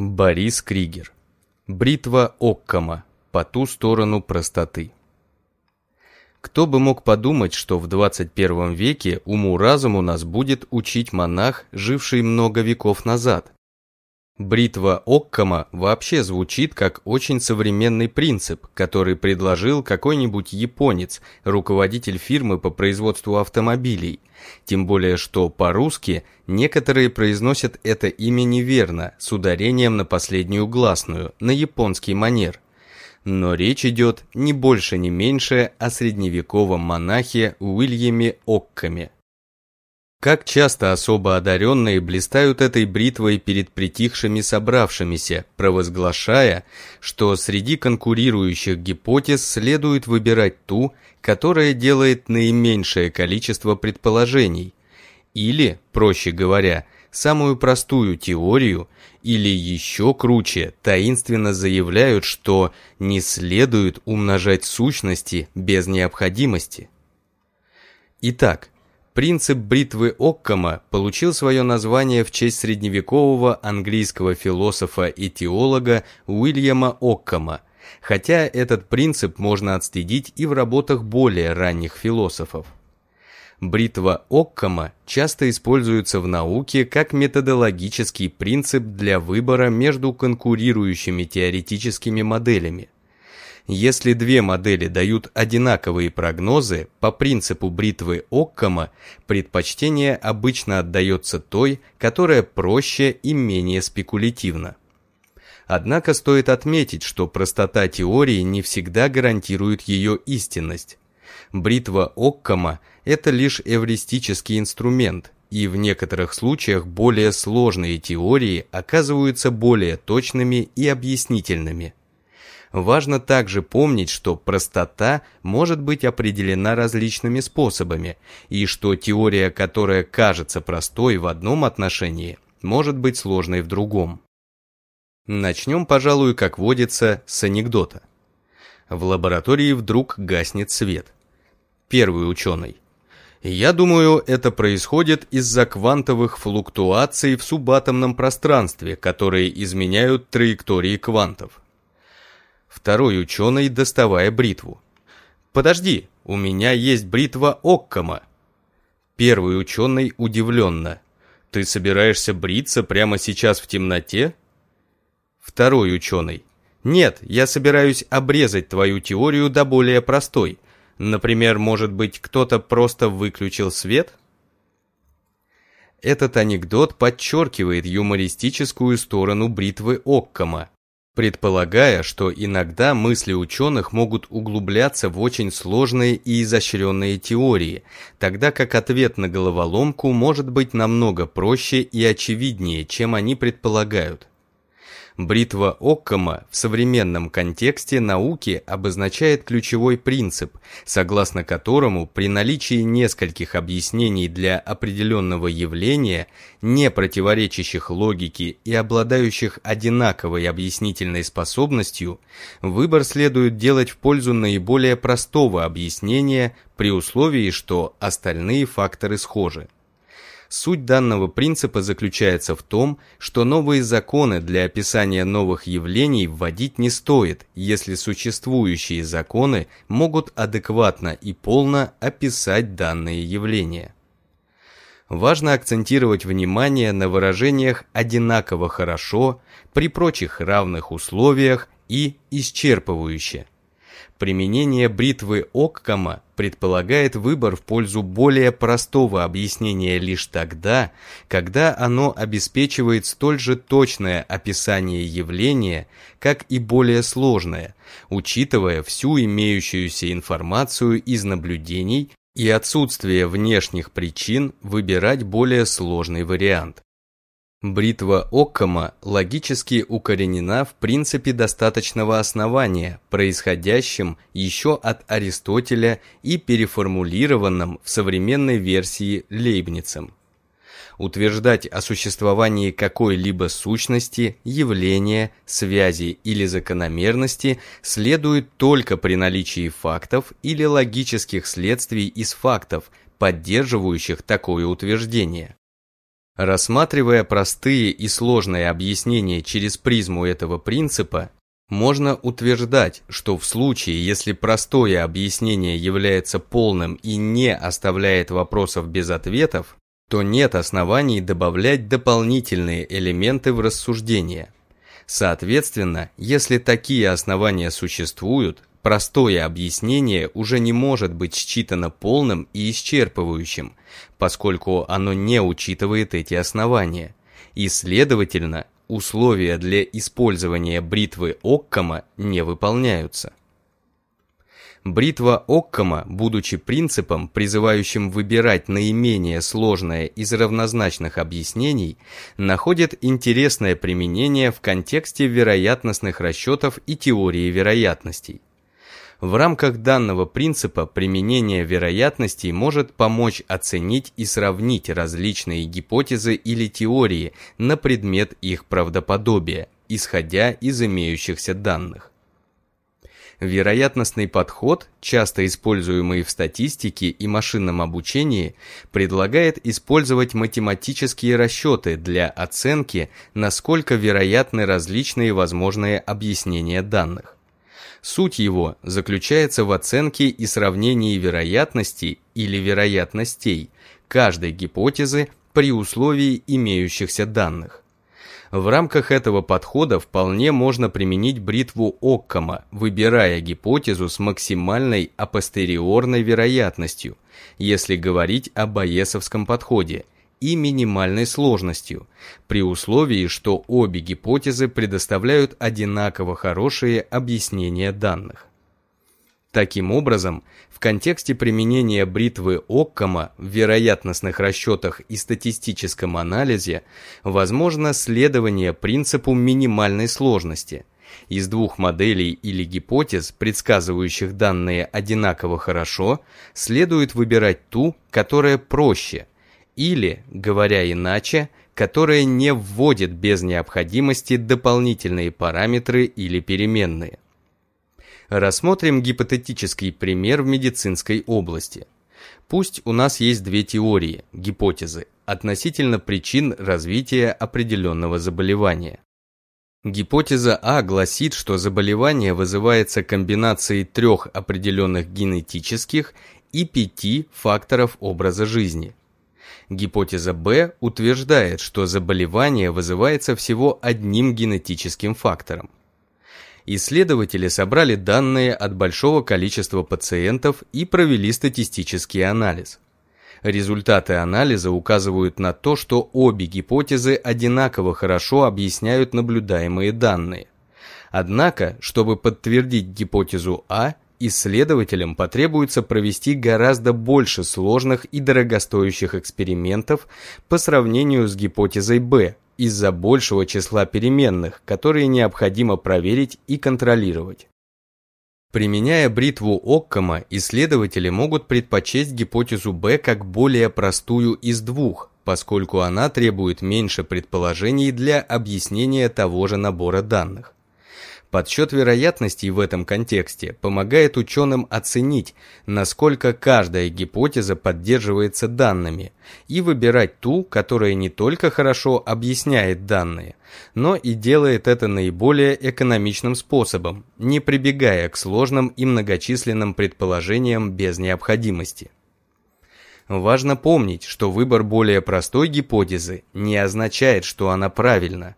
Борис Кригер. Бритва Оккама. По ту сторону простоты. Кто бы мог подумать, что в 21 веке уму-разуму нас будет учить монах, живший много веков назад. Бритва Оккама вообще звучит как очень современный принцип, который предложил какой-нибудь японец, руководитель фирмы по производству автомобилей. Тем более, что по-русски некоторые произносят это имя неверно, с ударением на последнюю гласную, на японский манер. Но речь идет не больше, не меньше о средневековом монахе Уильяме Оккаме. Как часто особо одаренные блистают этой бритвой перед притихшими собравшимися, провозглашая, что среди конкурирующих гипотез следует выбирать ту, которая делает наименьшее количество предположений, или, проще говоря, самую простую теорию, или еще круче, таинственно заявляют, что не следует умножать сущности без необходимости. Итак, Принцип бритвы Оккама получил свое название в честь средневекового английского философа и теолога Уильяма Оккама, хотя этот принцип можно отследить и в работах более ранних философов. Бритва Оккама часто используется в науке как методологический принцип для выбора между конкурирующими теоретическими моделями – если две модели дают одинаковые прогнозы, по принципу бритвы Оккама предпочтение обычно отдается той, которая проще и менее спекулятивна. Однако стоит отметить, что простота теории не всегда гарантирует ее истинность. Бритва Оккама – это лишь эвристический инструмент, и в некоторых случаях более сложные теории оказываются более точными и объяснительными. Важно также помнить, что простота может быть определена различными способами, и что теория, которая кажется простой в одном отношении, может быть сложной в другом. Начнем, пожалуй, как водится, с анекдота. В лаборатории вдруг гаснет свет. Первый ученый. Я думаю, это происходит из-за квантовых флуктуаций в субатомном пространстве, которые изменяют траектории квантов. Второй ученый, доставая бритву. «Подожди, у меня есть бритва Оккама». Первый ученый удивленно. «Ты собираешься бриться прямо сейчас в темноте?» Второй ученый. «Нет, я собираюсь обрезать твою теорию до более простой. Например, может быть, кто-то просто выключил свет?» Этот анекдот подчеркивает юмористическую сторону бритвы Оккама предполагая, что иногда мысли ученых могут углубляться в очень сложные и изощренные теории, тогда как ответ на головоломку может быть намного проще и очевиднее, чем они предполагают. Бритва Оккама в современном контексте науки обозначает ключевой принцип, согласно которому при наличии нескольких объяснений для определенного явления, не противоречащих логике и обладающих одинаковой объяснительной способностью, выбор следует делать в пользу наиболее простого объяснения при условии, что остальные факторы схожи. Суть данного принципа заключается в том, что новые законы для описания новых явлений вводить не стоит, если существующие законы могут адекватно и полно описать данные явления. Важно акцентировать внимание на выражениях «одинаково хорошо», «при прочих равных условиях» и «исчерпывающе». Применение бритвы Оккама предполагает выбор в пользу более простого объяснения лишь тогда, когда оно обеспечивает столь же точное описание явления, как и более сложное, учитывая всю имеющуюся информацию из наблюдений и отсутствие внешних причин выбирать более сложный вариант. Бритва Оккама логически укоренена в принципе достаточного основания, происходящем еще от Аристотеля и переформулированном в современной версии Лейбницем. Утверждать о существовании какой-либо сущности, явления, связи или закономерности следует только при наличии фактов или логических следствий из фактов, поддерживающих такое утверждение. Рассматривая простые и сложные объяснения через призму этого принципа, можно утверждать, что в случае, если простое объяснение является полным и не оставляет вопросов без ответов, то нет оснований добавлять дополнительные элементы в рассуждение. Соответственно, если такие основания существуют, простое объяснение уже не может быть считано полным и исчерпывающим, поскольку оно не учитывает эти основания, и, следовательно, условия для использования бритвы Оккама не выполняются. Бритва Оккама, будучи принципом, призывающим выбирать наименее сложное из равнозначных объяснений, находит интересное применение в контексте вероятностных расчетов и теории вероятностей. В рамках данного принципа применение вероятностей может помочь оценить и сравнить различные гипотезы или теории на предмет их правдоподобия, исходя из имеющихся данных. Вероятностный подход, часто используемый в статистике и машинном обучении, предлагает использовать математические расчеты для оценки, насколько вероятны различные возможные объяснения данных. Суть его заключается в оценке и сравнении вероятностей или вероятностей каждой гипотезы при условии имеющихся данных. В рамках этого подхода вполне можно применить бритву Оккама, выбирая гипотезу с максимальной апостериорной вероятностью, если говорить о Байесовском подходе – и минимальной сложностью, при условии, что обе гипотезы предоставляют одинаково хорошие объяснения данных. Таким образом, в контексте применения бритвы Оккама в вероятностных расчетах и статистическом анализе возможно следование принципу минимальной сложности. Из двух моделей или гипотез, предсказывающих данные одинаково хорошо, следует выбирать ту, которая проще – или, говоря иначе, которая не вводит без необходимости дополнительные параметры или переменные. Рассмотрим гипотетический пример в медицинской области. Пусть у нас есть две теории, гипотезы, относительно причин развития определенного заболевания. Гипотеза А гласит, что заболевание вызывается комбинацией трех определенных генетических и пяти факторов образа жизни. Гипотеза Б утверждает, что заболевание вызывается всего одним генетическим фактором. Исследователи собрали данные от большого количества пациентов и провели статистический анализ. Результаты анализа указывают на то, что обе гипотезы одинаково хорошо объясняют наблюдаемые данные. Однако, чтобы подтвердить гипотезу А, исследователям потребуется провести гораздо больше сложных и дорогостоящих экспериментов по сравнению с гипотезой Б из-за большего числа переменных, которые необходимо проверить и контролировать. Применяя бритву Оккама, исследователи могут предпочесть гипотезу Б как более простую из двух, поскольку она требует меньше предположений для объяснения того же набора данных. Подсчет вероятностей в этом контексте помогает ученым оценить, насколько каждая гипотеза поддерживается данными, и выбирать ту, которая не только хорошо объясняет данные, но и делает это наиболее экономичным способом, не прибегая к сложным и многочисленным предположениям без необходимости. Важно помнить, что выбор более простой гипотезы не означает, что она правильна.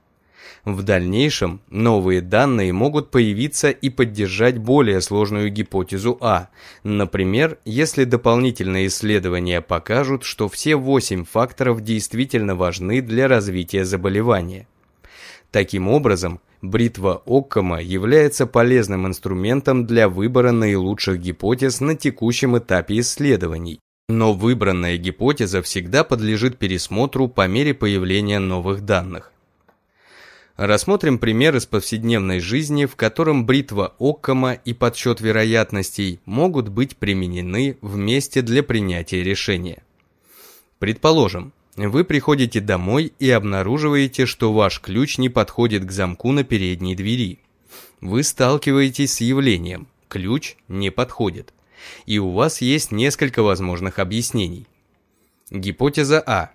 В дальнейшем новые данные могут появиться и поддержать более сложную гипотезу А. Например, если дополнительные исследования покажут, что все 8 факторов действительно важны для развития заболевания. Таким образом, бритва Оккама является полезным инструментом для выбора наилучших гипотез на текущем этапе исследований. Но выбранная гипотеза всегда подлежит пересмотру по мере появления новых данных. Рассмотрим пример из повседневной жизни, в котором бритва Оккама и подсчет вероятностей могут быть применены вместе для принятия решения. Предположим, вы приходите домой и обнаруживаете, что ваш ключ не подходит к замку на передней двери. Вы сталкиваетесь с явлением «ключ не подходит», и у вас есть несколько возможных объяснений. Гипотеза А.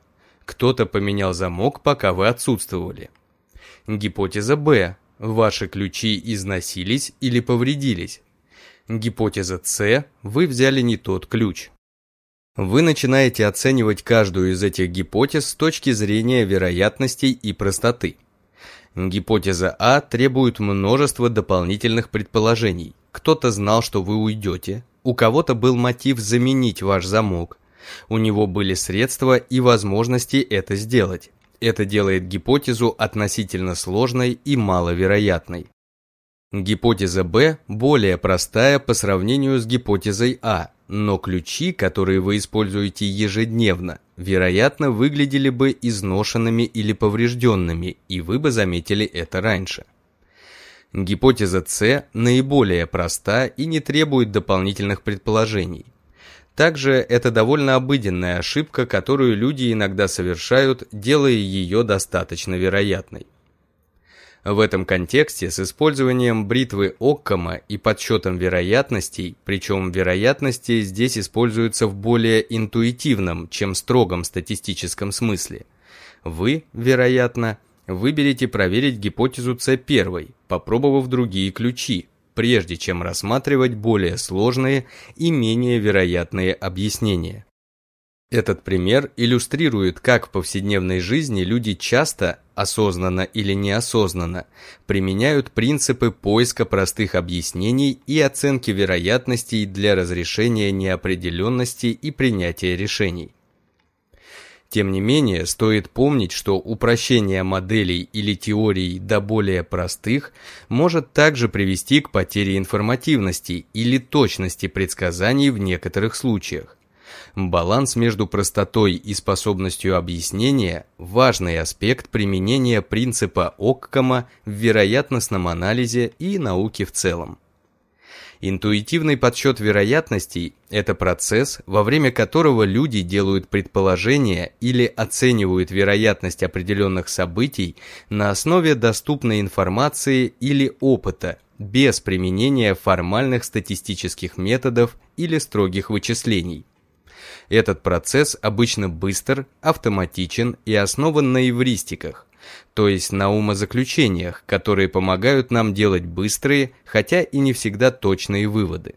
Кто-то поменял замок, пока вы отсутствовали. Гипотеза Б. Ваши ключи износились или повредились. Гипотеза С. Вы взяли не тот ключ. Вы начинаете оценивать каждую из этих гипотез с точки зрения вероятностей и простоты. Гипотеза А требует множества дополнительных предположений. Кто-то знал, что вы уйдете, у кого-то был мотив заменить ваш замок, у него были средства и возможности это сделать. Это делает гипотезу относительно сложной и маловероятной. Гипотеза Б более простая по сравнению с гипотезой А, но ключи, которые вы используете ежедневно, вероятно, выглядели бы изношенными или поврежденными, и вы бы заметили это раньше. Гипотеза С наиболее проста и не требует дополнительных предположений. Также это довольно обыденная ошибка, которую люди иногда совершают, делая ее достаточно вероятной. В этом контексте с использованием бритвы Оккама и подсчетом вероятностей, причем вероятности здесь используются в более интуитивном, чем строгом статистическом смысле, вы, вероятно, выберете проверить гипотезу С1, попробовав другие ключи, прежде чем рассматривать более сложные и менее вероятные объяснения. Этот пример иллюстрирует, как в повседневной жизни люди часто, осознанно или неосознанно, применяют принципы поиска простых объяснений и оценки вероятностей для разрешения неопределенности и принятия решений. Тем не менее, стоит помнить, что упрощение моделей или теорий до более простых может также привести к потере информативности или точности предсказаний в некоторых случаях. Баланс между простотой и способностью объяснения – важный аспект применения принципа Оккама в вероятностном анализе и науке в целом. Интуитивный подсчет вероятностей – это процесс, во время которого люди делают предположения или оценивают вероятность определенных событий на основе доступной информации или опыта, без применения формальных статистических методов или строгих вычислений. Этот процесс обычно быстр, автоматичен и основан на эвристиках, то есть на умозаключениях, которые помогают нам делать быстрые, хотя и не всегда точные выводы.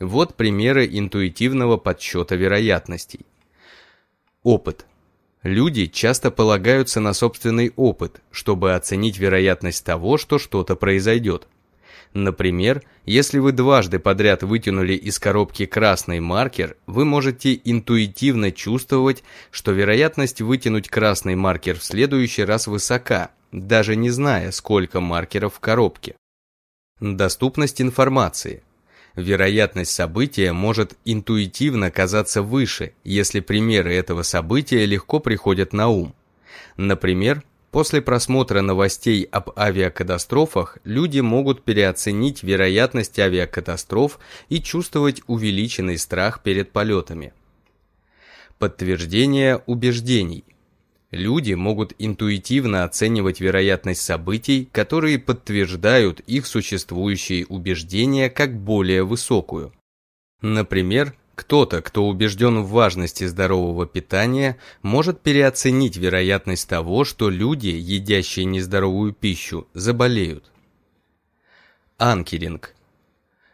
Вот примеры интуитивного подсчета вероятностей. Опыт. Люди часто полагаются на собственный опыт, чтобы оценить вероятность того, что что-то произойдет. Например, если вы дважды подряд вытянули из коробки красный маркер, вы можете интуитивно чувствовать, что вероятность вытянуть красный маркер в следующий раз высока, даже не зная, сколько маркеров в коробке. Доступность информации. Вероятность события может интуитивно казаться выше, если примеры этого события легко приходят на ум. Например, После просмотра новостей об авиакатастрофах люди могут переоценить вероятность авиакатастроф и чувствовать увеличенный страх перед полетами. Подтверждение убеждений. Люди могут интуитивно оценивать вероятность событий, которые подтверждают их существующие убеждения как более высокую. Например, кто-то, кто убежден в важности здорового питания, может переоценить вероятность того, что люди, едящие нездоровую пищу, заболеют. Анкеринг.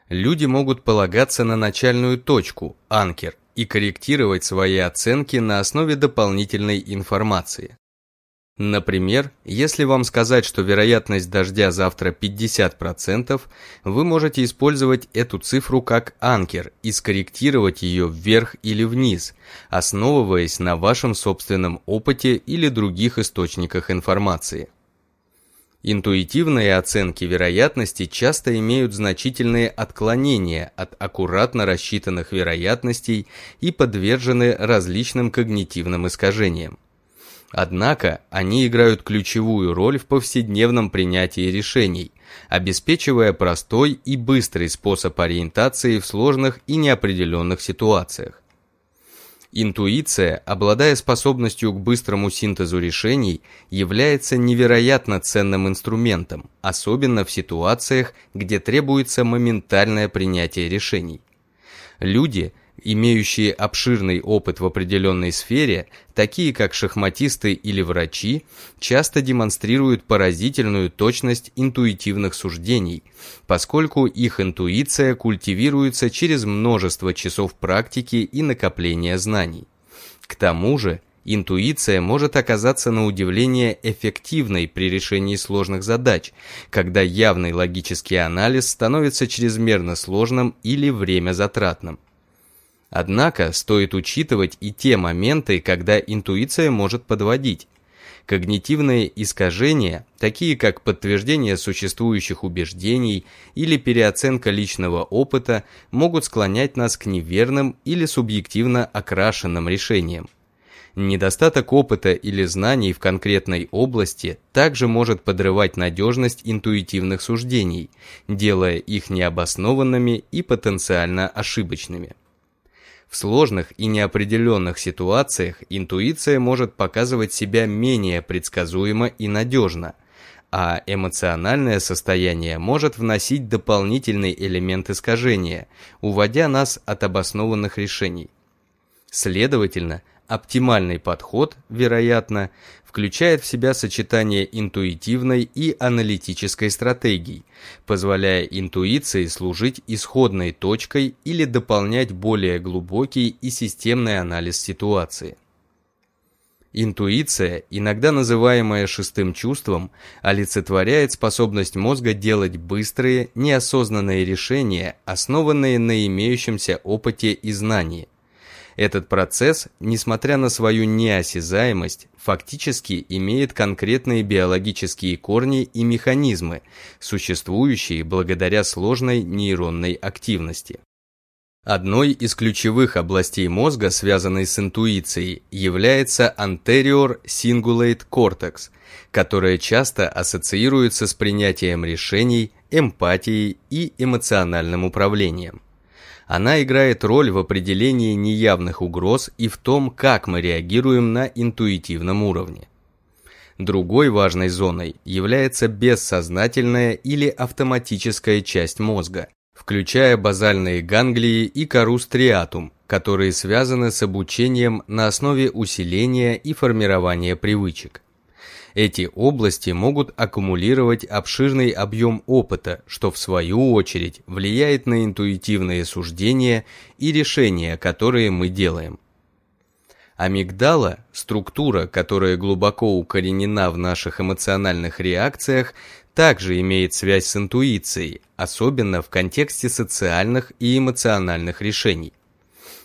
Люди могут полагаться на начальную точку, анкер, и корректировать свои оценки на основе дополнительной информации. Например, если вам сказать, что вероятность дождя завтра 50%, вы можете использовать эту цифру как анкер и скорректировать ее вверх или вниз, основываясь на вашем собственном опыте или других источниках информации. Интуитивные оценки вероятности часто имеют значительные отклонения от аккуратно рассчитанных вероятностей и подвержены различным когнитивным искажениям. Однако они играют ключевую роль в повседневном принятии решений, обеспечивая простой и быстрый способ ориентации в сложных и неопределенных ситуациях. Интуиция, обладая способностью к быстрому синтезу решений, является невероятно ценным инструментом, особенно в ситуациях, где требуется моментальное принятие решений. Люди – имеющие обширный опыт в определенной сфере, такие как шахматисты или врачи, часто демонстрируют поразительную точность интуитивных суждений, поскольку их интуиция культивируется через множество часов практики и накопления знаний. К тому же, Интуиция может оказаться на удивление эффективной при решении сложных задач, когда явный логический анализ становится чрезмерно сложным или время затратным. Однако стоит учитывать и те моменты, когда интуиция может подводить. Когнитивные искажения, такие как подтверждение существующих убеждений или переоценка личного опыта, могут склонять нас к неверным или субъективно окрашенным решениям. Недостаток опыта или знаний в конкретной области также может подрывать надежность интуитивных суждений, делая их необоснованными и потенциально ошибочными. В сложных и неопределенных ситуациях интуиция может показывать себя менее предсказуемо и надежно, а эмоциональное состояние может вносить дополнительный элемент искажения, уводя нас от обоснованных решений. Следовательно, Оптимальный подход, вероятно, включает в себя сочетание интуитивной и аналитической стратегий, позволяя интуиции служить исходной точкой или дополнять более глубокий и системный анализ ситуации. Интуиция, иногда называемая шестым чувством, олицетворяет способность мозга делать быстрые, неосознанные решения, основанные на имеющемся опыте и знании, этот процесс, несмотря на свою неосязаемость, фактически имеет конкретные биологические корни и механизмы, существующие благодаря сложной нейронной активности. Одной из ключевых областей мозга, связанной с интуицией, является anterior cingulate cortex, которая часто ассоциируется с принятием решений, эмпатией и эмоциональным управлением. Она играет роль в определении неявных угроз и в том, как мы реагируем на интуитивном уровне. Другой важной зоной является бессознательная или автоматическая часть мозга, включая базальные ганглии и кору стриатум, которые связаны с обучением на основе усиления и формирования привычек. Эти области могут аккумулировать обширный объем опыта, что в свою очередь влияет на интуитивные суждения и решения, которые мы делаем. Амигдала – структура, которая глубоко укоренена в наших эмоциональных реакциях, также имеет связь с интуицией, особенно в контексте социальных и эмоциональных решений.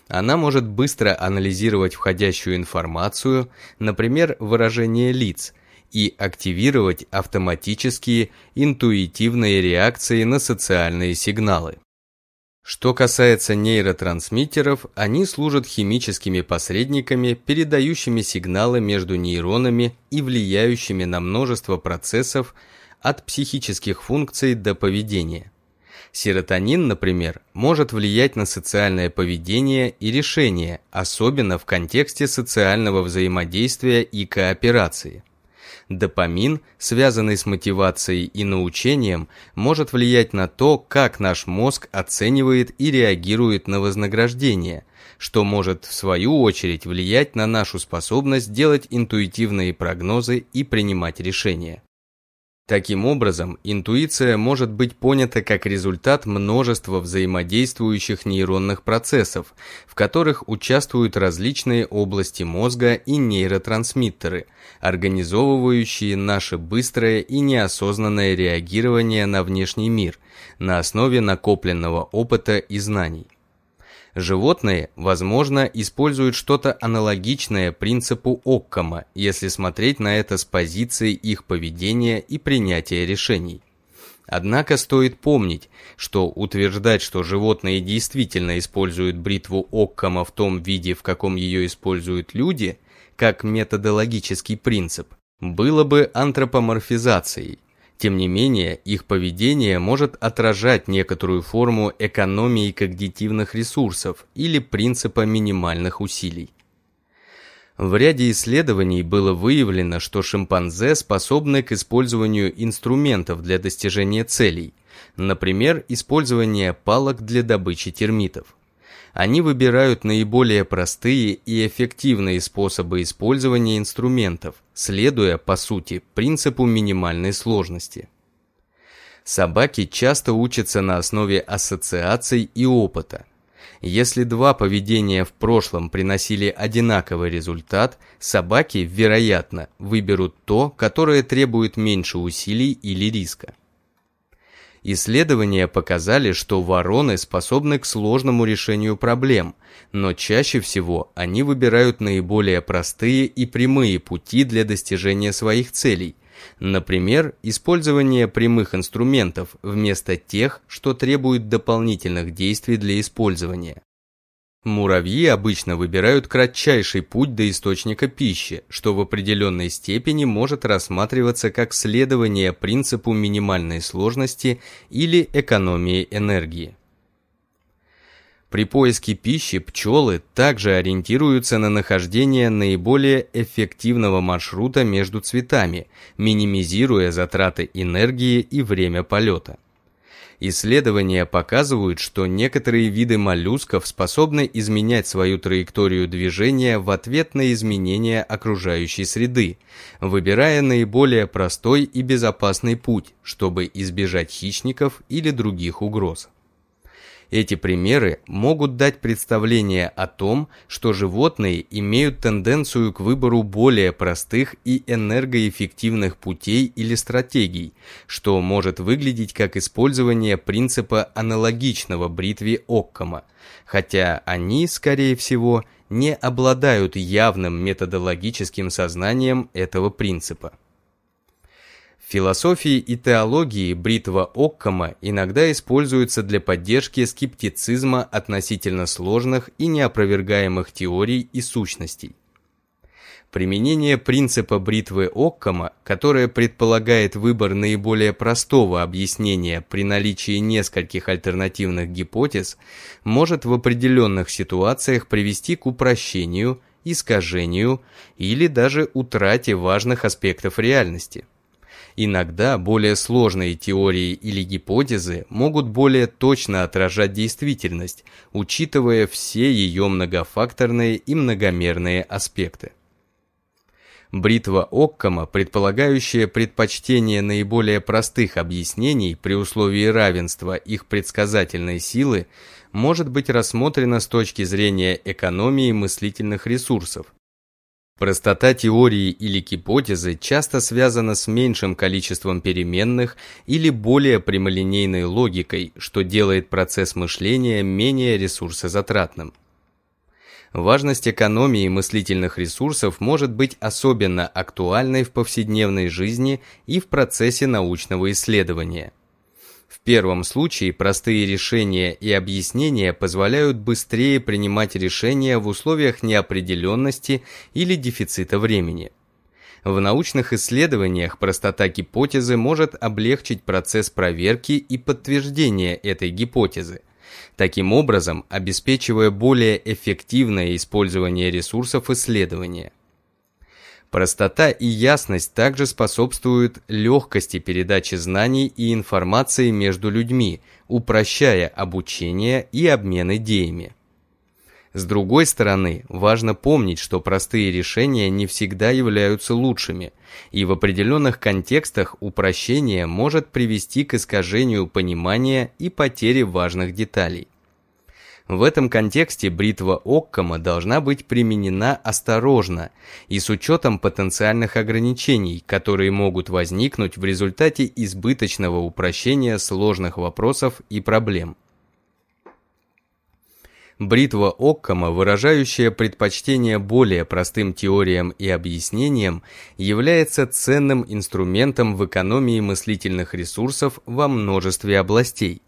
Она может быстро анализировать входящую информацию, например, выражение лиц, и активировать автоматические интуитивные реакции на социальные сигналы. Что касается нейротрансмиттеров, они служат химическими посредниками, передающими сигналы между нейронами и влияющими на множество процессов от психических функций до поведения. Серотонин, например, может влиять на социальное поведение и решения, особенно в контексте социального взаимодействия и кооперации. Допамин, связанный с мотивацией и научением, может влиять на то, как наш мозг оценивает и реагирует на вознаграждение, что может в свою очередь влиять на нашу способность делать интуитивные прогнозы и принимать решения. Таким образом, интуиция может быть понята как результат множества взаимодействующих нейронных процессов, в которых участвуют различные области мозга и нейротрансмиттеры, организовывающие наше быстрое и неосознанное реагирование на внешний мир на основе накопленного опыта и знаний. Животные, возможно, используют что-то аналогичное принципу Оккама, если смотреть на это с позиции их поведения и принятия решений. Однако стоит помнить, что утверждать, что животные действительно используют бритву Оккама в том виде, в каком ее используют люди, как методологический принцип, было бы антропоморфизацией, тем не менее, их поведение может отражать некоторую форму экономии когнитивных ресурсов или принципа минимальных усилий. В ряде исследований было выявлено, что шимпанзе способны к использованию инструментов для достижения целей, например, использование палок для добычи термитов. Они выбирают наиболее простые и эффективные способы использования инструментов, следуя, по сути, принципу минимальной сложности. Собаки часто учатся на основе ассоциаций и опыта. Если два поведения в прошлом приносили одинаковый результат, собаки, вероятно, выберут то, которое требует меньше усилий или риска. Исследования показали, что вороны способны к сложному решению проблем, но чаще всего они выбирают наиболее простые и прямые пути для достижения своих целей – Например, использование прямых инструментов вместо тех, что требуют дополнительных действий для использования. Муравьи обычно выбирают кратчайший путь до источника пищи, что в определенной степени может рассматриваться как следование принципу минимальной сложности или экономии энергии. При поиске пищи пчелы также ориентируются на нахождение наиболее эффективного маршрута между цветами, минимизируя затраты энергии и время полета. Исследования показывают, что некоторые виды моллюсков способны изменять свою траекторию движения в ответ на изменения окружающей среды, выбирая наиболее простой и безопасный путь, чтобы избежать хищников или других угроз. Эти примеры могут дать представление о том, что животные имеют тенденцию к выбору более простых и энергоэффективных путей или стратегий, что может выглядеть как использование принципа аналогичного бритве Оккама, хотя они, скорее всего, не обладают явным методологическим сознанием этого принципа. Философии и теологии бритва Оккама иногда используется для поддержки скептицизма относительно сложных и неопровергаемых теорий и сущностей. Применение принципа бритвы Оккама, которое предполагает выбор наиболее простого объяснения при наличии нескольких альтернативных гипотез, может в определенных ситуациях привести к упрощению, искажению или даже утрате важных аспектов реальности. Иногда более сложные теории или гипотезы могут более точно отражать действительность, учитывая все ее многофакторные и многомерные аспекты. Бритва Оккама, предполагающая предпочтение наиболее простых объяснений при условии равенства их предсказательной силы, может быть рассмотрена с точки зрения экономии мыслительных ресурсов, Простота теории или гипотезы часто связана с меньшим количеством переменных или более прямолинейной логикой, что делает процесс мышления менее ресурсозатратным. Важность экономии мыслительных ресурсов может быть особенно актуальной в повседневной жизни и в процессе научного исследования. Первом случае простые решения и объяснения позволяют быстрее принимать решения в условиях неопределенности или дефицита времени. В научных исследованиях простота гипотезы может облегчить процесс проверки и подтверждения этой гипотезы, таким образом обеспечивая более эффективное использование ресурсов исследования. Простота и ясность также способствуют легкости передачи знаний и информации между людьми, упрощая обучение и обмен идеями. С другой стороны, важно помнить, что простые решения не всегда являются лучшими, и в определенных контекстах упрощение может привести к искажению понимания и потере важных деталей. В этом контексте бритва Оккама должна быть применена осторожно и с учетом потенциальных ограничений, которые могут возникнуть в результате избыточного упрощения сложных вопросов и проблем. Бритва Оккама, выражающая предпочтение более простым теориям и объяснениям, является ценным инструментом в экономии мыслительных ресурсов во множестве областей.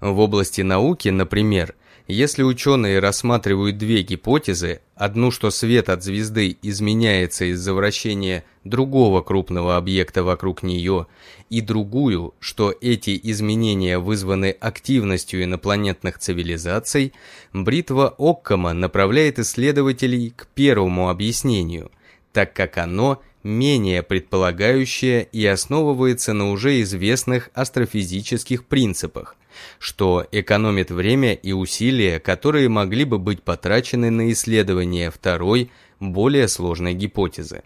В области науки, например, если ученые рассматривают две гипотезы, одну, что свет от звезды изменяется из-за вращения другого крупного объекта вокруг нее, и другую, что эти изменения вызваны активностью инопланетных цивилизаций, бритва Оккама направляет исследователей к первому объяснению, так как оно менее предполагающее и основывается на уже известных астрофизических принципах, что экономит время и усилия, которые могли бы быть потрачены на исследование второй, более сложной гипотезы.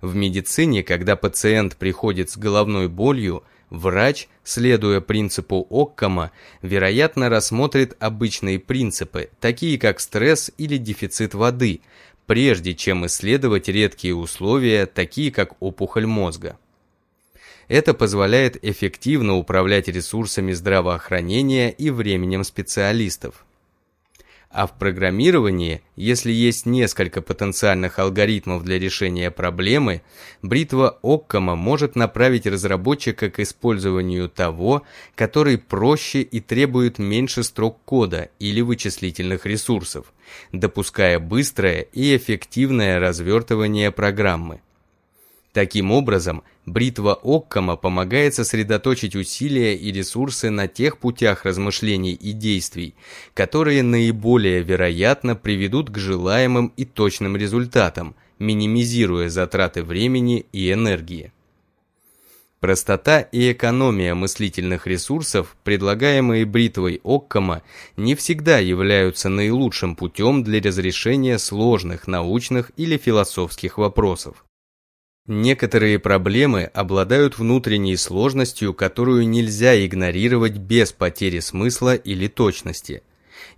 В медицине, когда пациент приходит с головной болью, врач, следуя принципу Оккама, вероятно рассмотрит обычные принципы, такие как стресс или дефицит воды, прежде чем исследовать редкие условия, такие как опухоль мозга. Это позволяет эффективно управлять ресурсами здравоохранения и временем специалистов. А в программировании, если есть несколько потенциальных алгоритмов для решения проблемы, бритва Оккама может направить разработчика к использованию того, который проще и требует меньше строк кода или вычислительных ресурсов, допуская быстрое и эффективное развертывание программы. Таким образом, бритва Оккама помогает сосредоточить усилия и ресурсы на тех путях размышлений и действий, которые наиболее вероятно приведут к желаемым и точным результатам, минимизируя затраты времени и энергии. Простота и экономия мыслительных ресурсов, предлагаемые бритвой Оккама, не всегда являются наилучшим путем для разрешения сложных научных или философских вопросов. Некоторые проблемы обладают внутренней сложностью, которую нельзя игнорировать без потери смысла или точности.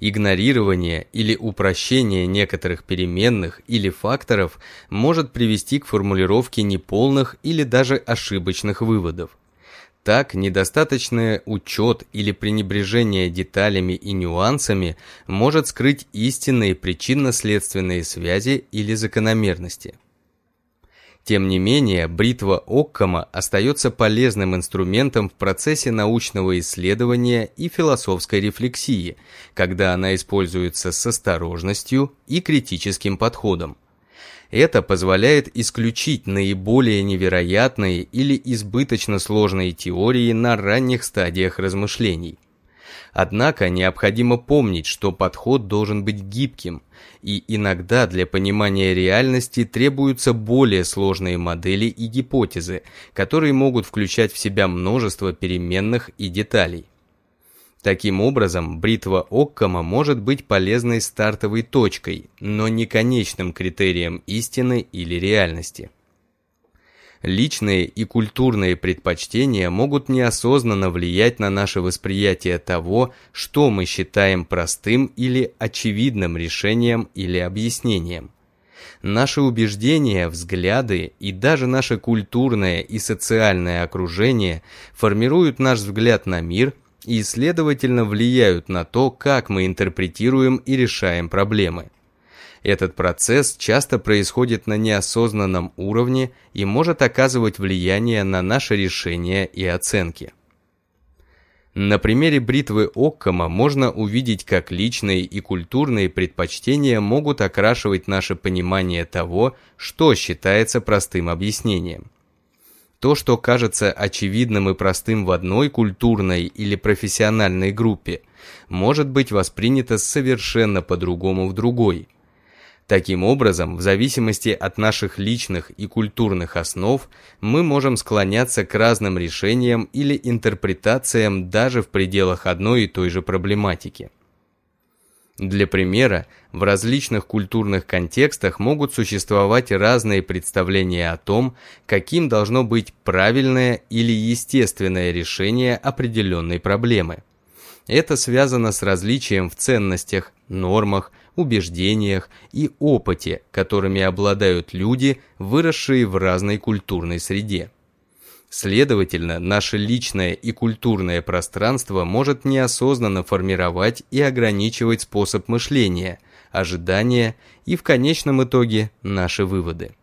Игнорирование или упрощение некоторых переменных или факторов может привести к формулировке неполных или даже ошибочных выводов. Так, недостаточный учет или пренебрежение деталями и нюансами может скрыть истинные причинно-следственные связи или закономерности. Тем не менее, бритва Оккама остается полезным инструментом в процессе научного исследования и философской рефлексии, когда она используется с осторожностью и критическим подходом. Это позволяет исключить наиболее невероятные или избыточно сложные теории на ранних стадиях размышлений. Однако необходимо помнить, что подход должен быть гибким, и иногда для понимания реальности требуются более сложные модели и гипотезы, которые могут включать в себя множество переменных и деталей. Таким образом, бритва Оккама может быть полезной стартовой точкой, но не конечным критерием истины или реальности. Личные и культурные предпочтения могут неосознанно влиять на наше восприятие того, что мы считаем простым или очевидным решением или объяснением. Наши убеждения, взгляды и даже наше культурное и социальное окружение формируют наш взгляд на мир и, следовательно, влияют на то, как мы интерпретируем и решаем проблемы. Этот процесс часто происходит на неосознанном уровне и может оказывать влияние на наши решения и оценки. На примере бритвы Оккама можно увидеть, как личные и культурные предпочтения могут окрашивать наше понимание того, что считается простым объяснением. То, что кажется очевидным и простым в одной культурной или профессиональной группе, может быть воспринято совершенно по-другому в другой – Таким образом, в зависимости от наших личных и культурных основ, мы можем склоняться к разным решениям или интерпретациям даже в пределах одной и той же проблематики. Для примера, в различных культурных контекстах могут существовать разные представления о том, каким должно быть правильное или естественное решение определенной проблемы. Это связано с различием в ценностях, нормах, убеждениях и опыте, которыми обладают люди, выросшие в разной культурной среде. Следовательно, наше личное и культурное пространство может неосознанно формировать и ограничивать способ мышления, ожидания и в конечном итоге наши выводы.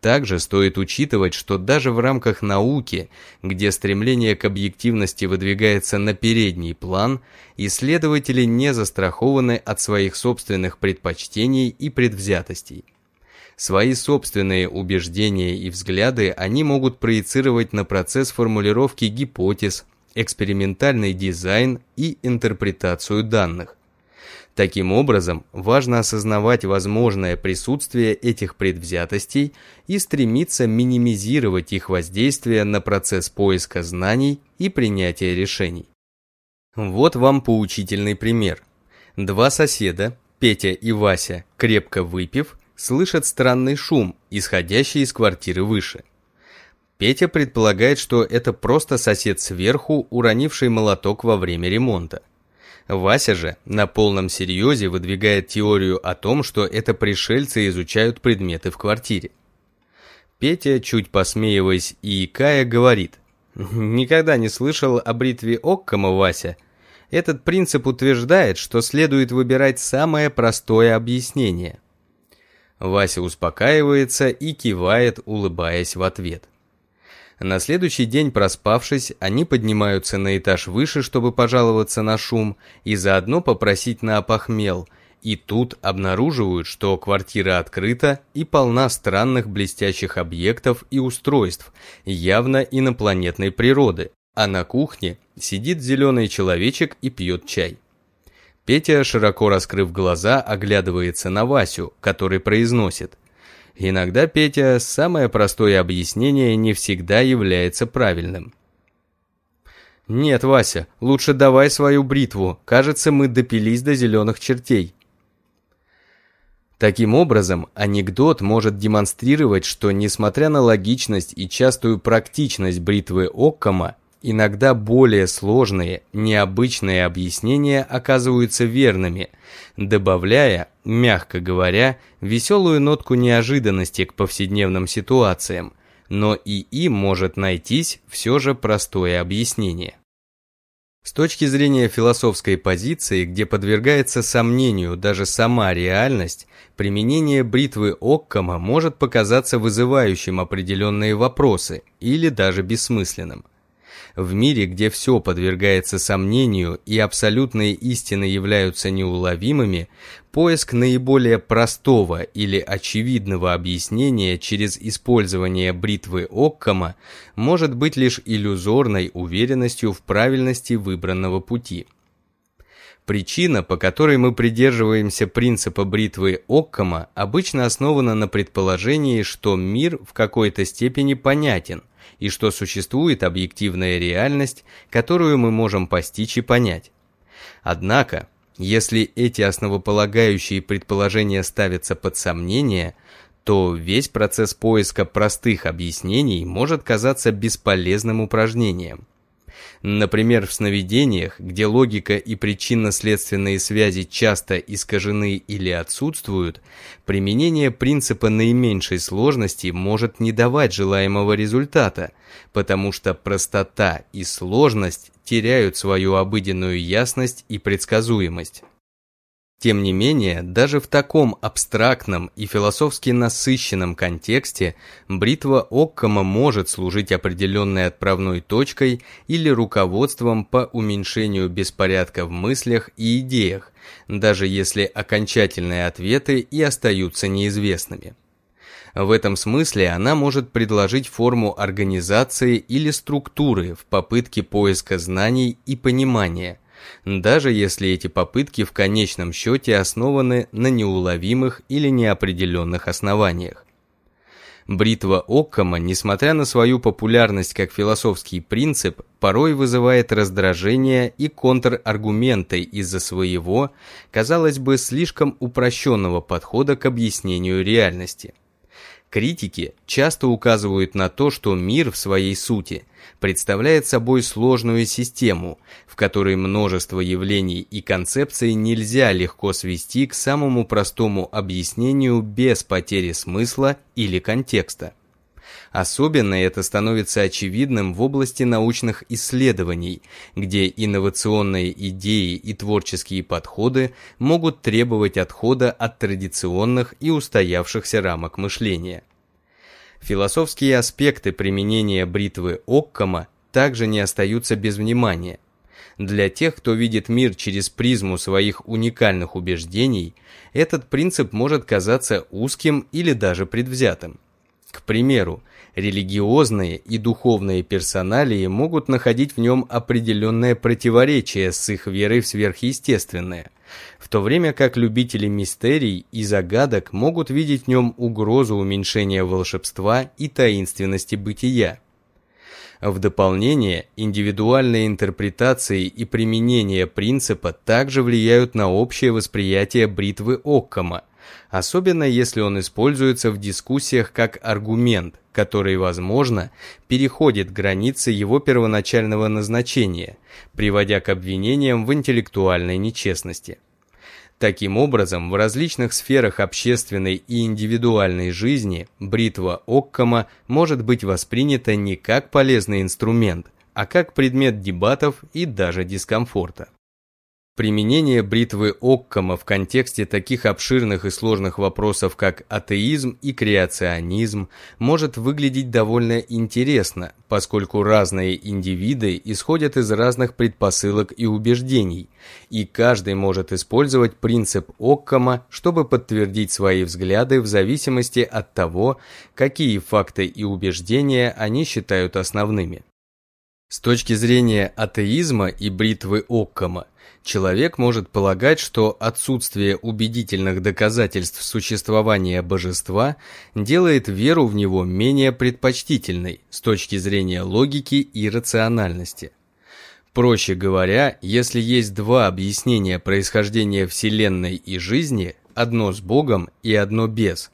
Также стоит учитывать, что даже в рамках науки, где стремление к объективности выдвигается на передний план, исследователи не застрахованы от своих собственных предпочтений и предвзятостей. Свои собственные убеждения и взгляды они могут проецировать на процесс формулировки гипотез, экспериментальный дизайн и интерпретацию данных. Таким образом, важно осознавать возможное присутствие этих предвзятостей и стремиться минимизировать их воздействие на процесс поиска знаний и принятия решений. Вот вам поучительный пример. Два соседа, Петя и Вася, крепко выпив, слышат странный шум, исходящий из квартиры выше. Петя предполагает, что это просто сосед сверху, уронивший молоток во время ремонта. Вася же на полном серьезе выдвигает теорию о том, что это пришельцы изучают предметы в квартире. Петя, чуть посмеиваясь и икая, говорит, «Никогда не слышал о бритве Оккама, Вася. Этот принцип утверждает, что следует выбирать самое простое объяснение». Вася успокаивается и кивает, улыбаясь в ответ. На следующий день, проспавшись, они поднимаются на этаж выше, чтобы пожаловаться на шум и заодно попросить на опохмел, и тут обнаруживают, что квартира открыта и полна странных блестящих объектов и устройств, явно инопланетной природы, а на кухне сидит зеленый человечек и пьет чай. Петя, широко раскрыв глаза, оглядывается на Васю, который произносит Иногда, Петя, самое простое объяснение не всегда является правильным. «Нет, Вася, лучше давай свою бритву. Кажется, мы допились до зеленых чертей». Таким образом, анекдот может демонстрировать, что несмотря на логичность и частую практичность бритвы Оккама, Иногда более сложные, необычные объяснения оказываются верными, добавляя, мягко говоря, веселую нотку неожиданности к повседневным ситуациям, но и им может найтись все же простое объяснение. С точки зрения философской позиции, где подвергается сомнению даже сама реальность, применение бритвы Оккама может показаться вызывающим определенные вопросы или даже бессмысленным. В мире, где все подвергается сомнению и абсолютные истины являются неуловимыми, поиск наиболее простого или очевидного объяснения через использование бритвы Оккама может быть лишь иллюзорной уверенностью в правильности выбранного пути. Причина, по которой мы придерживаемся принципа бритвы Оккама, обычно основана на предположении, что мир в какой-то степени понятен, и что существует объективная реальность, которую мы можем постичь и понять. Однако, если эти основополагающие предположения ставятся под сомнение, то весь процесс поиска простых объяснений может казаться бесполезным упражнением. Например, в сновидениях, где логика и причинно-следственные связи часто искажены или отсутствуют, применение принципа наименьшей сложности может не давать желаемого результата, потому что простота и сложность теряют свою обыденную ясность и предсказуемость. Тем не менее, даже в таком абстрактном и философски насыщенном контексте бритва Оккама может служить определенной отправной точкой или руководством по уменьшению беспорядка в мыслях и идеях, даже если окончательные ответы и остаются неизвестными. В этом смысле она может предложить форму организации или структуры в попытке поиска знаний и понимания – даже если эти попытки в конечном счете основаны на неуловимых или неопределенных основаниях. Бритва Оккама, несмотря на свою популярность как философский принцип, порой вызывает раздражение и контраргументы из-за своего, казалось бы, слишком упрощенного подхода к объяснению реальности. Критики часто указывают на то, что мир в своей сути представляет собой сложную систему, в которой множество явлений и концепций нельзя легко свести к самому простому объяснению без потери смысла или контекста. Особенно это становится очевидным в области научных исследований, где инновационные идеи и творческие подходы могут требовать отхода от традиционных и устоявшихся рамок мышления. Философские аспекты применения бритвы Оккама также не остаются без внимания. Для тех, кто видит мир через призму своих уникальных убеждений, этот принцип может казаться узким или даже предвзятым. К примеру, религиозные и духовные персоналии могут находить в нем определенное противоречие с их верой в сверхъестественное, в то время как любители мистерий и загадок могут видеть в нем угрозу уменьшения волшебства и таинственности бытия. В дополнение, индивидуальные интерпретации и применение принципа также влияют на общее восприятие бритвы Оккама, особенно если он используется в дискуссиях как аргумент, который, возможно, переходит границы его первоначального назначения, приводя к обвинениям в интеллектуальной нечестности. Таким образом, в различных сферах общественной и индивидуальной жизни бритва Оккама может быть воспринята не как полезный инструмент, а как предмет дебатов и даже дискомфорта. Применение бритвы Оккама в контексте таких обширных и сложных вопросов, как атеизм и креационизм, может выглядеть довольно интересно, поскольку разные индивиды исходят из разных предпосылок и убеждений, и каждый может использовать принцип Оккама, чтобы подтвердить свои взгляды в зависимости от того, какие факты и убеждения они считают основными. С точки зрения атеизма и бритвы Оккама, человек может полагать, что отсутствие убедительных доказательств существования божества делает веру в него менее предпочтительной с точки зрения логики и рациональности. Проще говоря, если есть два объяснения происхождения Вселенной и жизни, одно с Богом и одно без,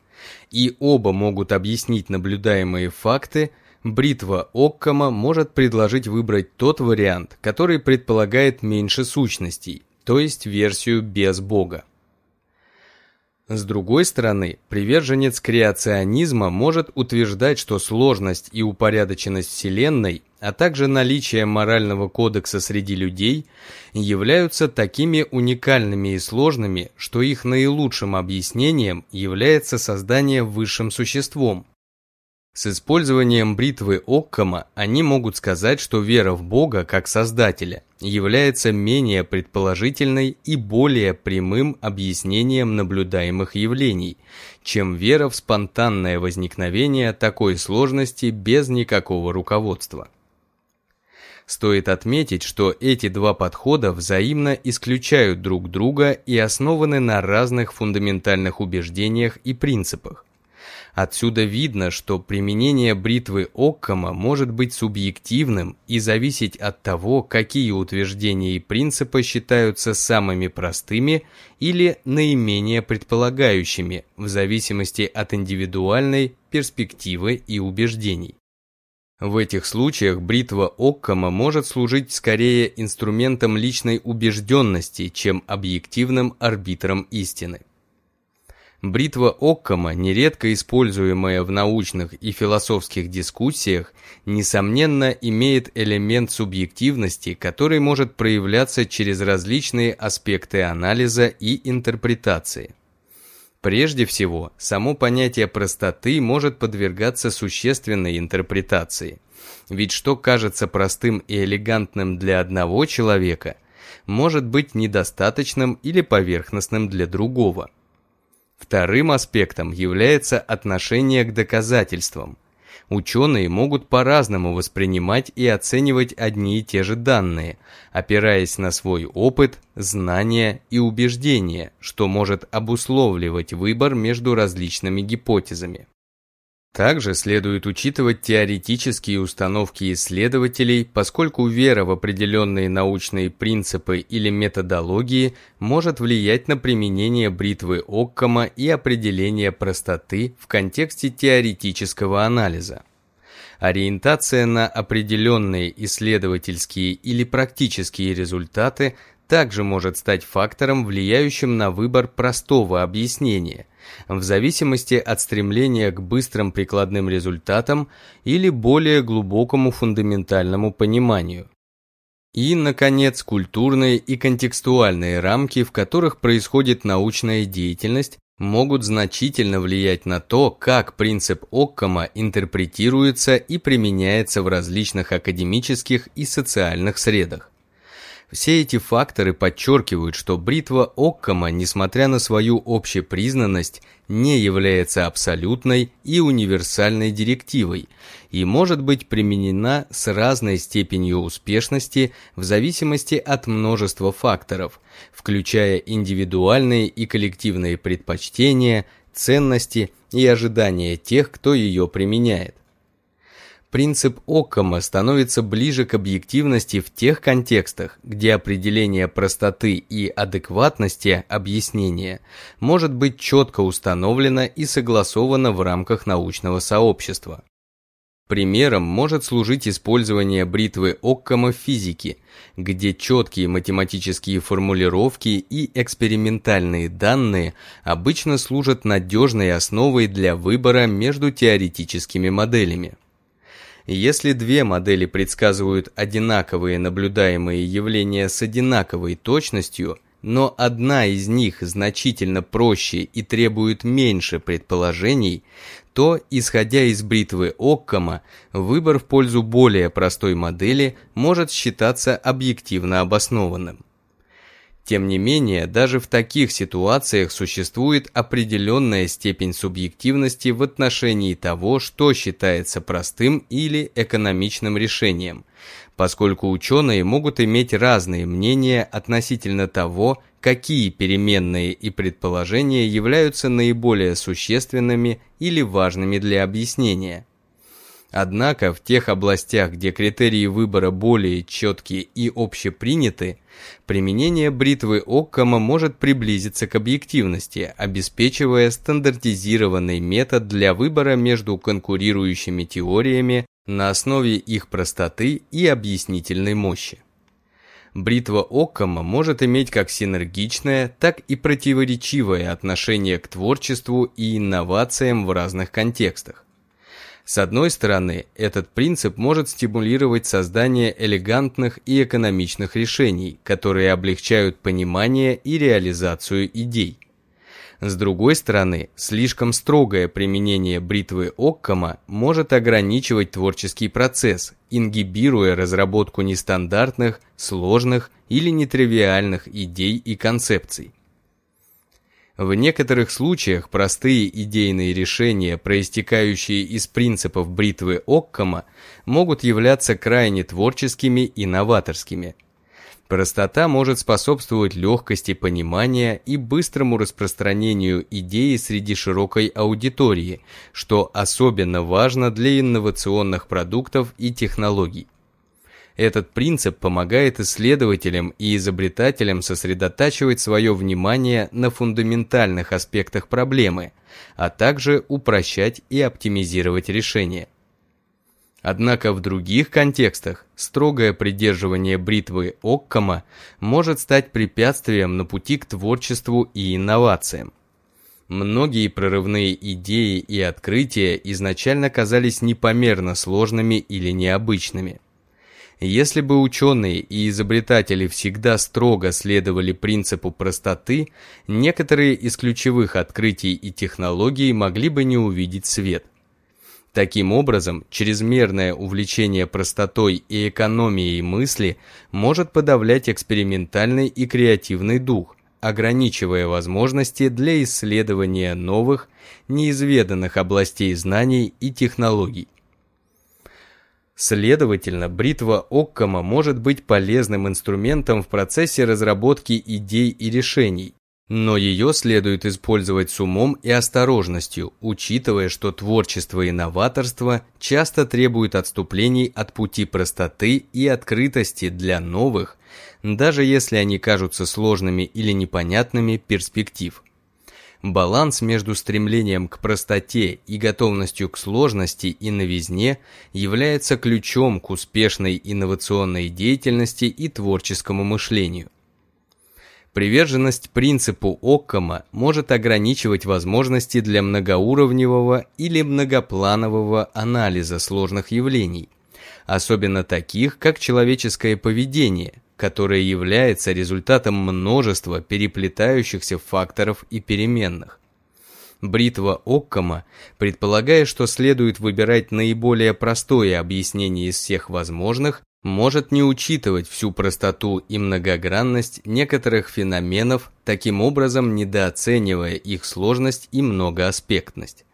и оба могут объяснить наблюдаемые факты – Бритва Оккама может предложить выбрать тот вариант, который предполагает меньше сущностей, то есть версию без Бога. С другой стороны, приверженец креационизма может утверждать, что сложность и упорядоченность Вселенной, а также наличие морального кодекса среди людей являются такими уникальными и сложными, что их наилучшим объяснением является создание высшим существом, с использованием бритвы Оккама они могут сказать, что вера в Бога как Создателя является менее предположительной и более прямым объяснением наблюдаемых явлений, чем вера в спонтанное возникновение такой сложности без никакого руководства. Стоит отметить, что эти два подхода взаимно исключают друг друга и основаны на разных фундаментальных убеждениях и принципах. Отсюда видно, что применение бритвы Оккама может быть субъективным и зависеть от того, какие утверждения и принципы считаются самыми простыми или наименее предполагающими, в зависимости от индивидуальной перспективы и убеждений. В этих случаях бритва Оккама может служить скорее инструментом личной убежденности, чем объективным арбитром истины. Бритва Оккама, нередко используемая в научных и философских дискуссиях, несомненно имеет элемент субъективности, который может проявляться через различные аспекты анализа и интерпретации. Прежде всего, само понятие простоты может подвергаться существенной интерпретации. Ведь что кажется простым и элегантным для одного человека, может быть недостаточным или поверхностным для другого. Вторым аспектом является отношение к доказательствам. Ученые могут по-разному воспринимать и оценивать одни и те же данные, опираясь на свой опыт, знания и убеждения, что может обусловливать выбор между различными гипотезами. Также следует учитывать теоретические установки исследователей, поскольку вера в определенные научные принципы или методологии может влиять на применение бритвы Оккама и определение простоты в контексте теоретического анализа. Ориентация на определенные исследовательские или практические результаты также может стать фактором, влияющим на выбор простого объяснения, в зависимости от стремления к быстрым прикладным результатам или более глубокому фундаментальному пониманию. И, наконец, культурные и контекстуальные рамки, в которых происходит научная деятельность, могут значительно влиять на то, как принцип Оккама интерпретируется и применяется в различных академических и социальных средах. Все эти факторы подчеркивают, что бритва Оккама, несмотря на свою общепризнанность, не является абсолютной и универсальной директивой и может быть применена с разной степенью успешности в зависимости от множества факторов, включая индивидуальные и коллективные предпочтения, ценности и ожидания тех, кто ее применяет. Принцип Оккама становится ближе к объективности в тех контекстах, где определение простоты и адекватности объяснения может быть четко установлено и согласовано в рамках научного сообщества. Примером может служить использование бритвы Оккама в физике, где четкие математические формулировки и экспериментальные данные обычно служат надежной основой для выбора между теоретическими моделями. Если две модели предсказывают одинаковые наблюдаемые явления с одинаковой точностью, но одна из них значительно проще и требует меньше предположений, то, исходя из бритвы Оккама, выбор в пользу более простой модели может считаться объективно обоснованным. Тем не менее, даже в таких ситуациях существует определенная степень субъективности в отношении того, что считается простым или экономичным решением, поскольку ученые могут иметь разные мнения относительно того, какие переменные и предположения являются наиболее существенными или важными для объяснения. Однако в тех областях, где критерии выбора более четкие и общеприняты, применение бритвы Оккама может приблизиться к объективности, обеспечивая стандартизированный метод для выбора между конкурирующими теориями на основе их простоты и объяснительной мощи. Бритва Оккама может иметь как синергичное, так и противоречивое отношение к творчеству и инновациям в разных контекстах. С одной стороны, этот принцип может стимулировать создание элегантных и экономичных решений, которые облегчают понимание и реализацию идей. С другой стороны, слишком строгое применение бритвы Оккама может ограничивать творческий процесс, ингибируя разработку нестандартных, сложных или нетривиальных идей и концепций. В некоторых случаях простые идейные решения, проистекающие из принципов бритвы Оккама, могут являться крайне творческими и новаторскими. Простота может способствовать легкости понимания и быстрому распространению идеи среди широкой аудитории, что особенно важно для инновационных продуктов и технологий. Этот принцип помогает исследователям и изобретателям сосредотачивать свое внимание на фундаментальных аспектах проблемы, а также упрощать и оптимизировать решения. Однако в других контекстах строгое придерживание бритвы Оккама может стать препятствием на пути к творчеству и инновациям. Многие прорывные идеи и открытия изначально казались непомерно сложными или необычными. Если бы ученые и изобретатели всегда строго следовали принципу простоты, некоторые из ключевых открытий и технологий могли бы не увидеть свет. Таким образом, чрезмерное увлечение простотой и экономией мысли может подавлять экспериментальный и креативный дух, ограничивая возможности для исследования новых, неизведанных областей знаний и технологий. Следовательно, бритва Оккама может быть полезным инструментом в процессе разработки идей и решений, но ее следует использовать с умом и осторожностью, учитывая, что творчество и новаторство часто требуют отступлений от пути простоты и открытости для новых, даже если они кажутся сложными или непонятными перспектив. Баланс между стремлением к простоте и готовностью к сложности и новизне является ключом к успешной инновационной деятельности и творческому мышлению. Приверженность принципу Оккама может ограничивать возможности для многоуровневого или многопланового анализа сложных явлений, особенно таких, как человеческое поведение – которое является результатом множества переплетающихся факторов и переменных. Бритва Оккама, предполагая, что следует выбирать наиболее простое объяснение из всех возможных, может не учитывать всю простоту и многогранность некоторых феноменов, таким образом недооценивая их сложность и многоаспектность.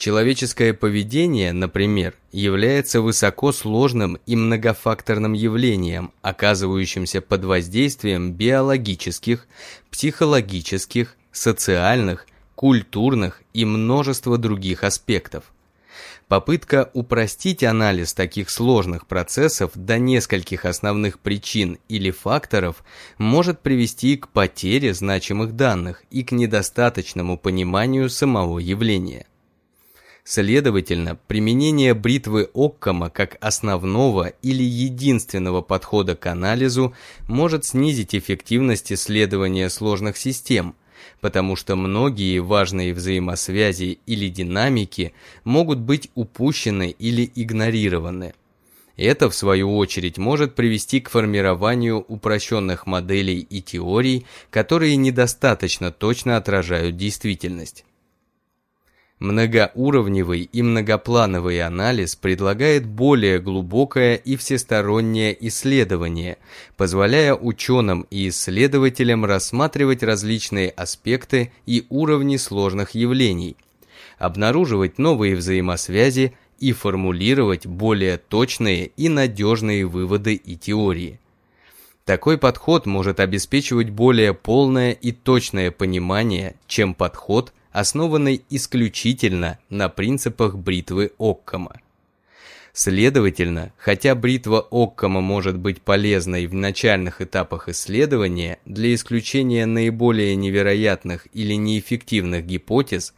Человеческое поведение, например, является высоко сложным и многофакторным явлением, оказывающимся под воздействием биологических, психологических, социальных, культурных и множества других аспектов. Попытка упростить анализ таких сложных процессов до нескольких основных причин или факторов может привести к потере значимых данных и к недостаточному пониманию самого явления. Следовательно, применение бритвы Оккама как основного или единственного подхода к анализу может снизить эффективность исследования сложных систем, потому что многие важные взаимосвязи или динамики могут быть упущены или игнорированы. Это, в свою очередь, может привести к формированию упрощенных моделей и теорий, которые недостаточно точно отражают действительность. Многоуровневый и многоплановый анализ предлагает более глубокое и всестороннее исследование, позволяя ученым и исследователям рассматривать различные аспекты и уровни сложных явлений, обнаруживать новые взаимосвязи и формулировать более точные и надежные выводы и теории. Такой подход может обеспечивать более полное и точное понимание, чем подход – основанной исключительно на принципах бритвы Оккама. Следовательно, хотя бритва Оккама может быть полезной в начальных этапах исследования для исключения наиболее невероятных или неэффективных гипотез,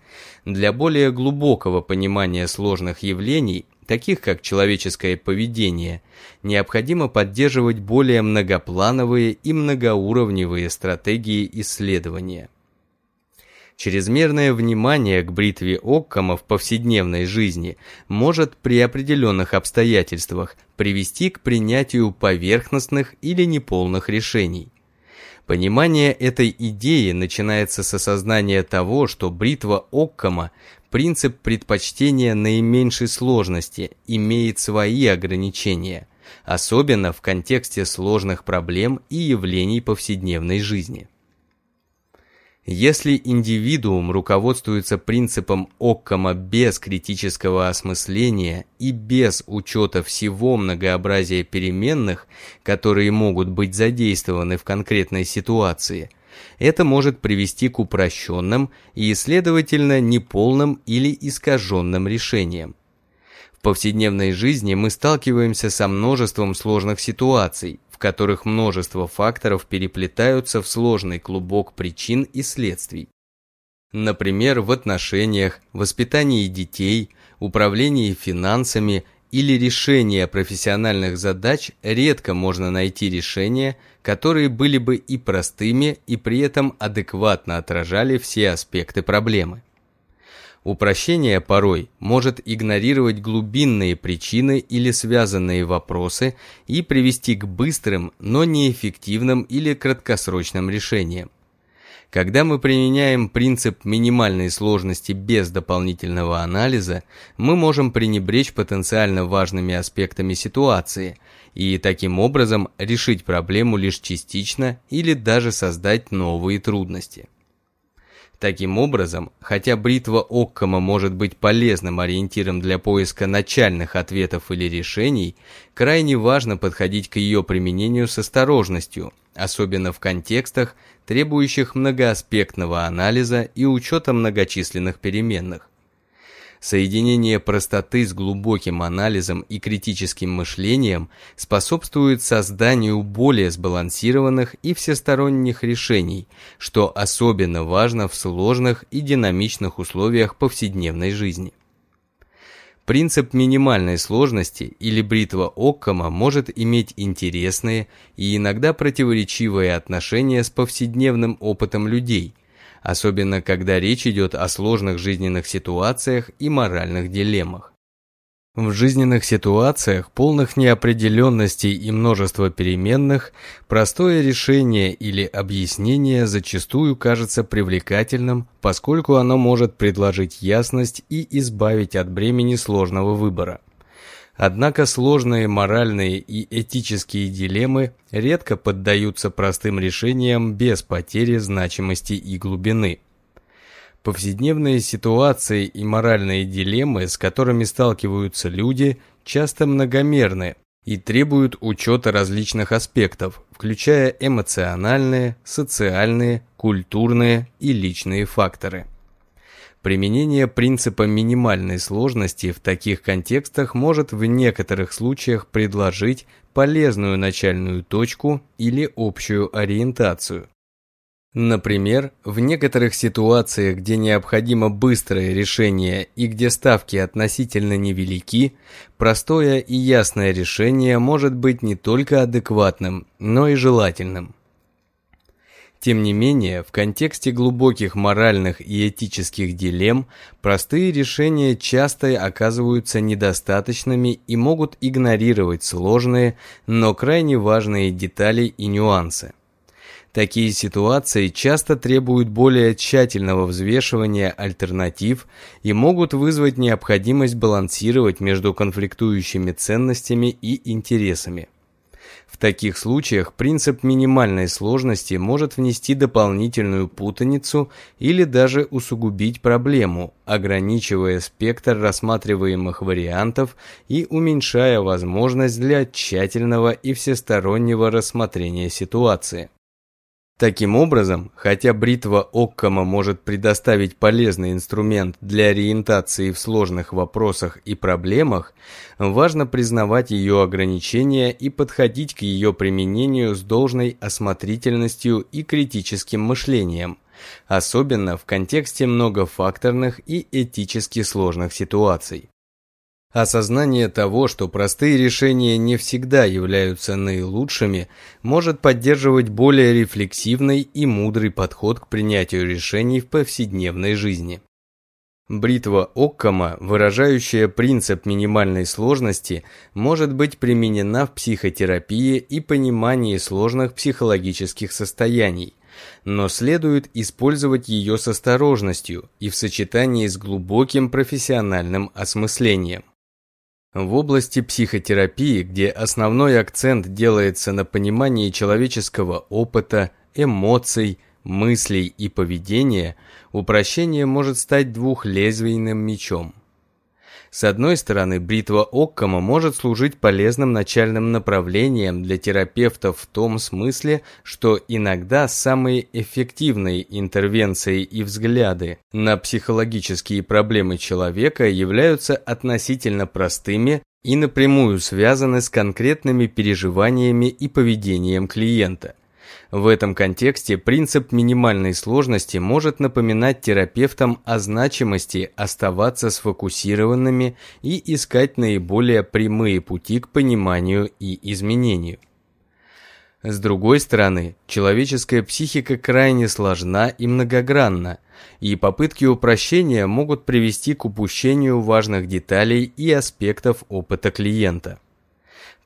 для более глубокого понимания сложных явлений, таких как человеческое поведение, необходимо поддерживать более многоплановые и многоуровневые стратегии исследования. Чрезмерное внимание к бритве Оккама в повседневной жизни может при определенных обстоятельствах привести к принятию поверхностных или неполных решений. Понимание этой идеи начинается с осознания того, что бритва Оккама – принцип предпочтения наименьшей сложности, имеет свои ограничения, особенно в контексте сложных проблем и явлений повседневной жизни. Если индивидуум руководствуется принципом Оккама без критического осмысления и без учета всего многообразия переменных, которые могут быть задействованы в конкретной ситуации, это может привести к упрощенным и, следовательно, неполным или искаженным решениям. В повседневной жизни мы сталкиваемся со множеством сложных ситуаций, которых множество факторов переплетаются в сложный клубок причин и следствий. Например, в отношениях, воспитании детей, управлении финансами или решении профессиональных задач редко можно найти решения, которые были бы и простыми, и при этом адекватно отражали все аспекты проблемы. Упрощение порой может игнорировать глубинные причины или связанные вопросы и привести к быстрым, но неэффективным или краткосрочным решениям. Когда мы применяем принцип минимальной сложности без дополнительного анализа, мы можем пренебречь потенциально важными аспектами ситуации и таким образом решить проблему лишь частично или даже создать новые трудности. Таким образом, хотя бритва Оккама может быть полезным ориентиром для поиска начальных ответов или решений, крайне важно подходить к ее применению с осторожностью, особенно в контекстах, требующих многоаспектного анализа и учета многочисленных переменных. Соединение простоты с глубоким анализом и критическим мышлением способствует созданию более сбалансированных и всесторонних решений, что особенно важно в сложных и динамичных условиях повседневной жизни. Принцип минимальной сложности или бритва Оккама может иметь интересные и иногда противоречивые отношения с повседневным опытом людей – особенно когда речь идет о сложных жизненных ситуациях и моральных дилеммах. В жизненных ситуациях, полных неопределенностей и множества переменных, простое решение или объяснение зачастую кажется привлекательным, поскольку оно может предложить ясность и избавить от бремени сложного выбора. Однако сложные моральные и этические дилеммы редко поддаются простым решениям без потери значимости и глубины. Повседневные ситуации и моральные дилеммы, с которыми сталкиваются люди, часто многомерны и требуют учета различных аспектов, включая эмоциональные, социальные, культурные и личные факторы. Применение принципа минимальной сложности в таких контекстах может в некоторых случаях предложить полезную начальную точку или общую ориентацию. Например, в некоторых ситуациях, где необходимо быстрое решение и где ставки относительно невелики, простое и ясное решение может быть не только адекватным, но и желательным. Тем не менее, в контексте глубоких моральных и этических дилемм простые решения часто оказываются недостаточными и могут игнорировать сложные, но крайне важные детали и нюансы. Такие ситуации часто требуют более тщательного взвешивания альтернатив и могут вызвать необходимость балансировать между конфликтующими ценностями и интересами. Таких случаях принцип минимальной сложности может внести дополнительную путаницу или даже усугубить проблему, ограничивая спектр рассматриваемых вариантов и уменьшая возможность для тщательного и всестороннего рассмотрения ситуации. Таким образом, хотя бритва Оккама может предоставить полезный инструмент для ориентации в сложных вопросах и проблемах, важно признавать ее ограничения и подходить к ее применению с должной осмотрительностью и критическим мышлением, особенно в контексте многофакторных и этически сложных ситуаций. Осознание того, что простые решения не всегда являются наилучшими, может поддерживать более рефлексивный и мудрый подход к принятию решений в повседневной жизни. Бритва Оккама, выражающая принцип минимальной сложности, может быть применена в психотерапии и понимании сложных психологических состояний, но следует использовать ее с осторожностью и в сочетании с глубоким профессиональным осмыслением. В области психотерапии, где основной акцент делается на понимании человеческого опыта, эмоций, мыслей и поведения, упрощение может стать двухлезвийным мечом. С одной стороны, бритва Оккама может служить полезным начальным направлением для терапевтов в том смысле, что иногда самые эффективные интервенции и взгляды на психологические проблемы человека являются относительно простыми и напрямую связаны с конкретными переживаниями и поведением клиента. В этом контексте принцип минимальной сложности может напоминать терапевтам о значимости оставаться сфокусированными и искать наиболее прямые пути к пониманию и изменению. С другой стороны, человеческая психика крайне сложна и многогранна, и попытки упрощения могут привести к упущению важных деталей и аспектов опыта клиента.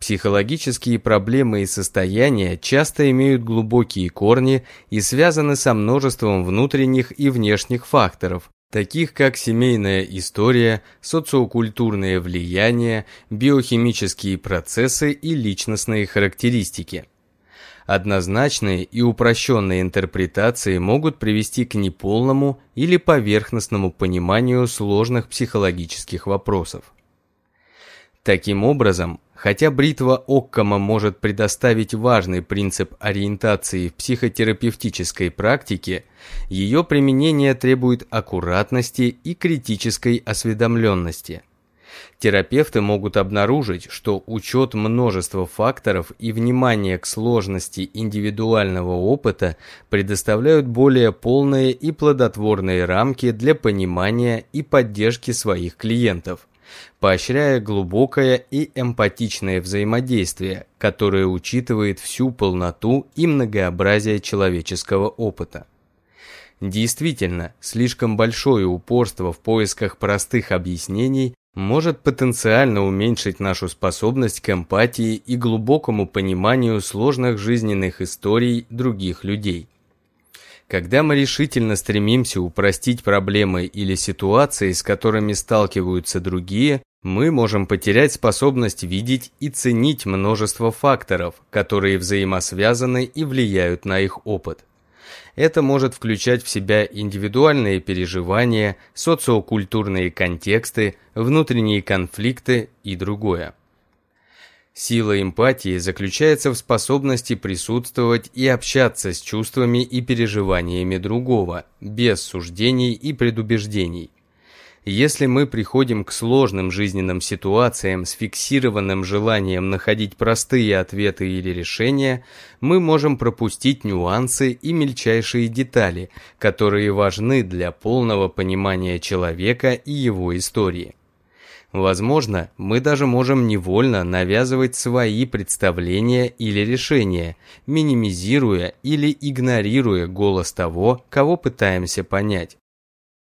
Психологические проблемы и состояния часто имеют глубокие корни и связаны со множеством внутренних и внешних факторов, таких как семейная история, социокультурное влияние, биохимические процессы и личностные характеристики. Однозначные и упрощенные интерпретации могут привести к неполному или поверхностному пониманию сложных психологических вопросов. Таким образом, Хотя бритва Оккама может предоставить важный принцип ориентации в психотерапевтической практике, ее применение требует аккуратности и критической осведомленности. Терапевты могут обнаружить, что учет множества факторов и внимание к сложности индивидуального опыта предоставляют более полные и плодотворные рамки для понимания и поддержки своих клиентов поощряя глубокое и эмпатичное взаимодействие, которое учитывает всю полноту и многообразие человеческого опыта. Действительно, слишком большое упорство в поисках простых объяснений может потенциально уменьшить нашу способность к эмпатии и глубокому пониманию сложных жизненных историй других людей. Когда мы решительно стремимся упростить проблемы или ситуации, с которыми сталкиваются другие, Мы можем потерять способность видеть и ценить множество факторов, которые взаимосвязаны и влияют на их опыт. Это может включать в себя индивидуальные переживания, социокультурные контексты, внутренние конфликты и другое. Сила эмпатии заключается в способности присутствовать и общаться с чувствами и переживаниями другого, без суждений и предубеждений. Если мы приходим к сложным жизненным ситуациям с фиксированным желанием находить простые ответы или решения, мы можем пропустить нюансы и мельчайшие детали, которые важны для полного понимания человека и его истории. Возможно, мы даже можем невольно навязывать свои представления или решения, минимизируя или игнорируя голос того, кого пытаемся понять.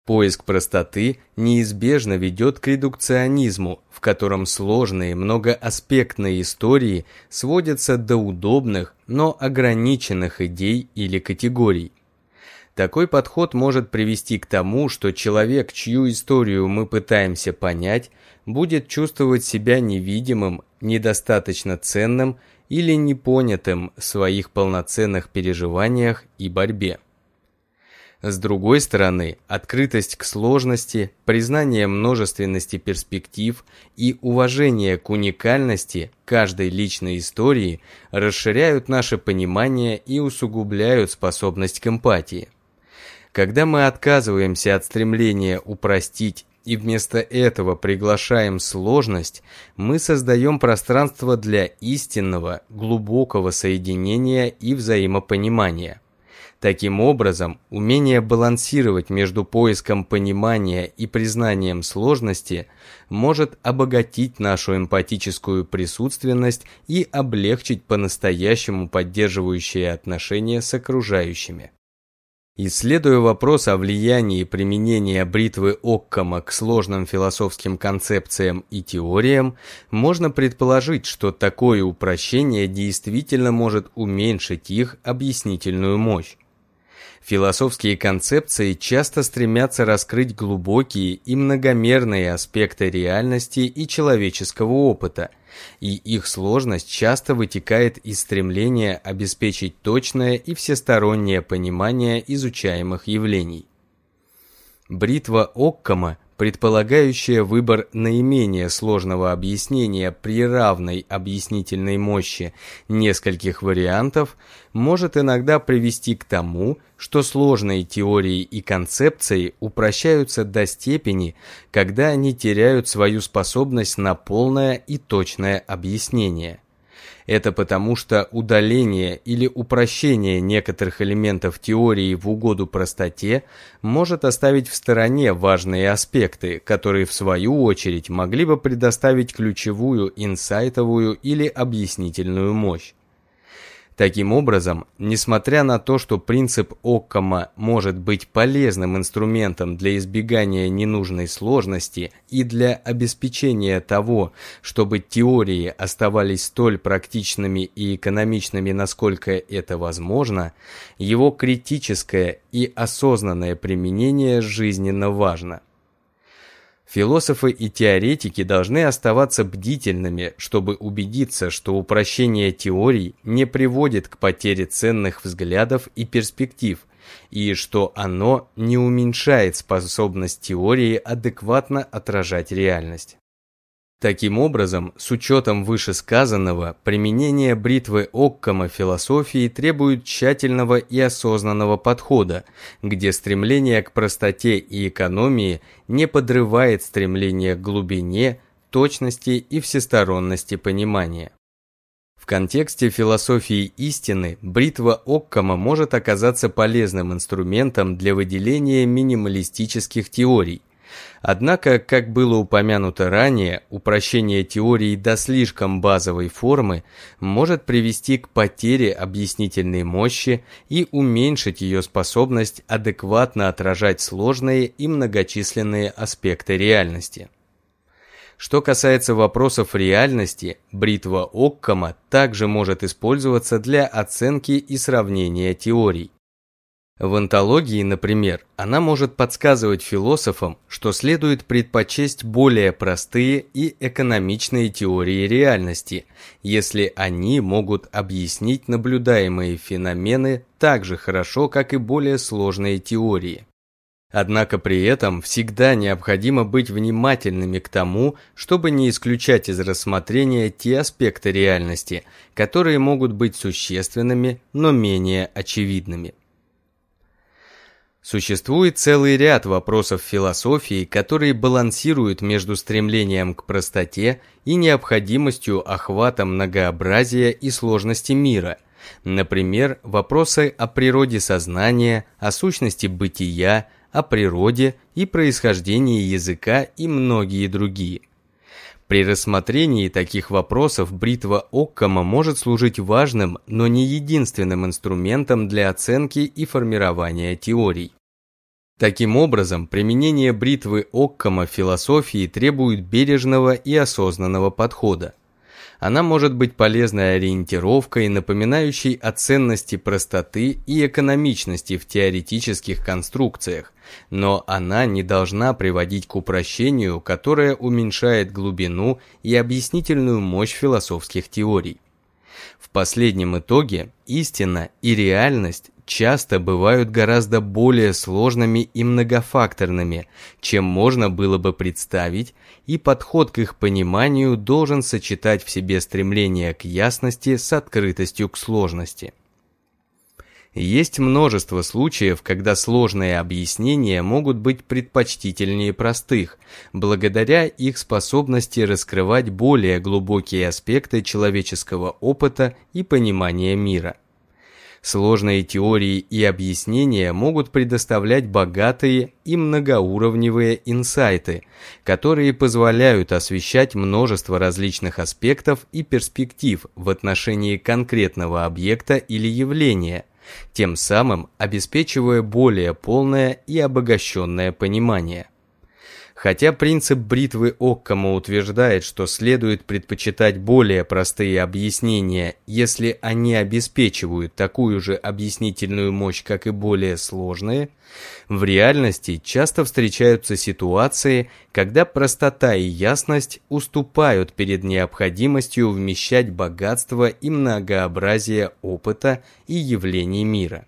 Поиск простоты неизбежно ведет к редукционизму, в котором сложные многоаспектные истории сводятся до удобных, но ограниченных идей или категорий. Такой подход может привести к тому, что человек, чью историю мы пытаемся понять, будет чувствовать себя невидимым, недостаточно ценным или непонятым в своих полноценных переживаниях и борьбе. С другой стороны, открытость к сложности, признание множественности перспектив и уважение к уникальности каждой личной истории расширяют наше понимание и усугубляют способность к эмпатии. Когда мы отказываемся от стремления упростить и вместо этого приглашаем сложность, мы создаем пространство для истинного, глубокого соединения и взаимопонимания. Таким образом, умение балансировать между поиском понимания и признанием сложности может обогатить нашу эмпатическую присутственность и облегчить по-настоящему поддерживающие отношения с окружающими. Исследуя вопрос о влиянии применения бритвы Оккама к сложным философским концепциям и теориям, можно предположить, что такое упрощение действительно может уменьшить их объяснительную мощь. Философские концепции часто стремятся раскрыть глубокие и многомерные аспекты реальности и человеческого опыта, и их сложность часто вытекает из стремления обеспечить точное и всестороннее понимание изучаемых явлений. Бритва Оккама предполагающая выбор наименее сложного объяснения при равной объяснительной мощи нескольких вариантов, может иногда привести к тому, что сложные теории и концепции упрощаются до степени, когда они теряют свою способность на полное и точное объяснение. Это потому, что удаление или упрощение некоторых элементов теории в угоду простоте может оставить в стороне важные аспекты, которые в свою очередь могли бы предоставить ключевую инсайтовую или объяснительную мощь. Таким образом, несмотря на то, что принцип Оккама может быть полезным инструментом для избегания ненужной сложности и для обеспечения того, чтобы теории оставались столь практичными и экономичными, насколько это возможно, его критическое и осознанное применение жизненно важно. Философы и теоретики должны оставаться бдительными, чтобы убедиться, что упрощение теорий не приводит к потере ценных взглядов и перспектив, и что оно не уменьшает способность теории адекватно отражать реальность. Таким образом, с учетом вышесказанного, применение бритвы Оккама философии требует тщательного и осознанного подхода, где стремление к простоте и экономии не подрывает стремление к глубине, точности и всесторонности понимания. В контексте философии истины бритва Оккама может оказаться полезным инструментом для выделения минималистических теорий, Однако, как было упомянуто ранее, упрощение теории до слишком базовой формы может привести к потере объяснительной мощи и уменьшить ее способность адекватно отражать сложные и многочисленные аспекты реальности. Что касается вопросов реальности, бритва Оккама также может использоваться для оценки и сравнения теорий. В антологии, например, она может подсказывать философам, что следует предпочесть более простые и экономичные теории реальности, если они могут объяснить наблюдаемые феномены так же хорошо, как и более сложные теории. Однако при этом всегда необходимо быть внимательными к тому, чтобы не исключать из рассмотрения те аспекты реальности, которые могут быть существенными, но менее очевидными. Существует целый ряд вопросов философии, которые балансируют между стремлением к простоте и необходимостью охвата многообразия и сложности мира. Например, вопросы о природе сознания, о сущности бытия, о природе и происхождении языка и многие другие. При рассмотрении таких вопросов бритва Оккама может служить важным, но не единственным инструментом для оценки и формирования теорий. Таким образом, применение бритвы Оккама в философии требует бережного и осознанного подхода. Она может быть полезной ориентировкой, напоминающей о ценности простоты и экономичности в теоретических конструкциях, но она не должна приводить к упрощению, которое уменьшает глубину и объяснительную мощь философских теорий. Последнем итоге истина и реальность часто бывают гораздо более сложными и многофакторными, чем можно было бы представить, и подход к их пониманию должен сочетать в себе стремление к ясности с открытостью к сложности. Есть множество случаев, когда сложные объяснения могут быть предпочтительнее простых, благодаря их способности раскрывать более глубокие аспекты человеческого опыта и понимания мира. Сложные теории и объяснения могут предоставлять богатые и многоуровневые инсайты, которые позволяют освещать множество различных аспектов и перспектив в отношении конкретного объекта или явления, тем самым обеспечивая более полное и обогащенное понимание. Хотя принцип бритвы Оккама утверждает, что следует предпочитать более простые объяснения, если они обеспечивают такую же объяснительную мощь, как и более сложные, в реальности часто встречаются ситуации, когда простота и ясность уступают перед необходимостью вмещать богатство и многообразие опыта и явлений мира.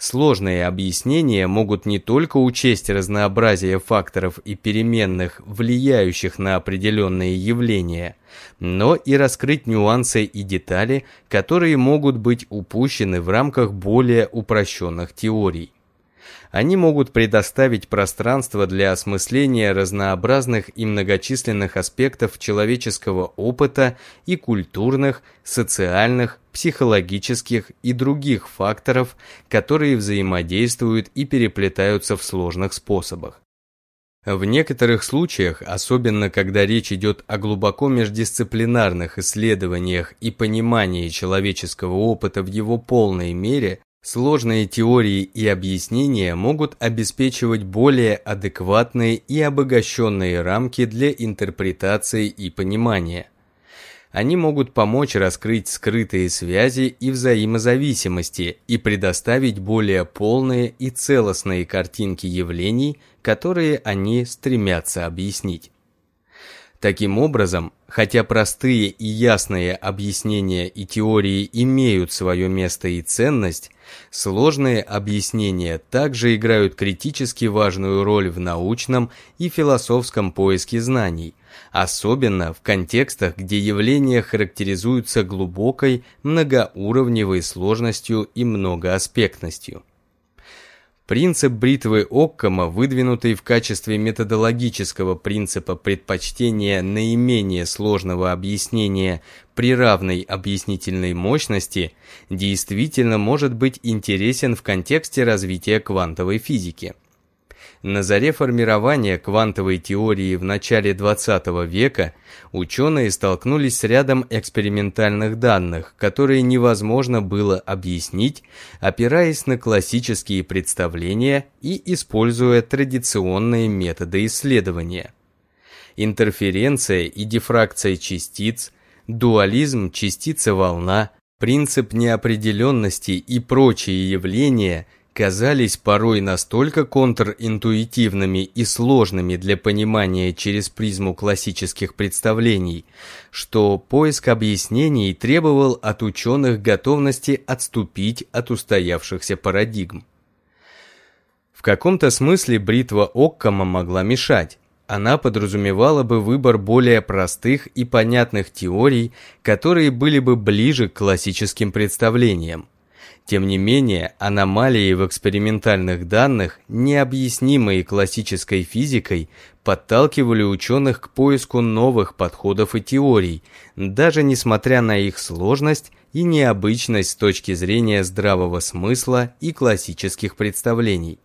Сложные объяснения могут не только учесть разнообразие факторов и переменных, влияющих на определенные явления, но и раскрыть нюансы и детали, которые могут быть упущены в рамках более упрощенных теорий. Они могут предоставить пространство для осмысления разнообразных и многочисленных аспектов человеческого опыта и культурных, социальных, психологических и других факторов, которые взаимодействуют и переплетаются в сложных способах. В некоторых случаях, особенно когда речь идет о глубоко междисциплинарных исследованиях и понимании человеческого опыта в его полной мере, Сложные теории и объяснения могут обеспечивать более адекватные и обогащенные рамки для интерпретации и понимания. Они могут помочь раскрыть скрытые связи и взаимозависимости и предоставить более полные и целостные картинки явлений, которые они стремятся объяснить. Таким образом, хотя простые и ясные объяснения и теории имеют свое место и ценность, сложные объяснения также играют критически важную роль в научном и философском поиске знаний, особенно в контекстах, где явления характеризуются глубокой, многоуровневой сложностью и многоаспектностью. Принцип бритвы Оккама, выдвинутый в качестве методологического принципа предпочтения наименее сложного объяснения при равной объяснительной мощности, действительно может быть интересен в контексте развития квантовой физики. На заре формирования квантовой теории в начале 20 века ученые столкнулись с рядом экспериментальных данных, которые невозможно было объяснить, опираясь на классические представления и используя традиционные методы исследования. Интерференция и дифракция частиц, дуализм частица-волна, принцип неопределенности и прочие явления – казались порой настолько контринтуитивными и сложными для понимания через призму классических представлений, что поиск объяснений требовал от ученых готовности отступить от устоявшихся парадигм. В каком-то смысле бритва Оккама могла мешать. Она подразумевала бы выбор более простых и понятных теорий, которые были бы ближе к классическим представлениям. Тем не менее, аномалии в экспериментальных данных, необъяснимые классической физикой, подталкивали ученых к поиску новых подходов и теорий, даже несмотря на их сложность и необычность с точки зрения здравого смысла и классических представлений.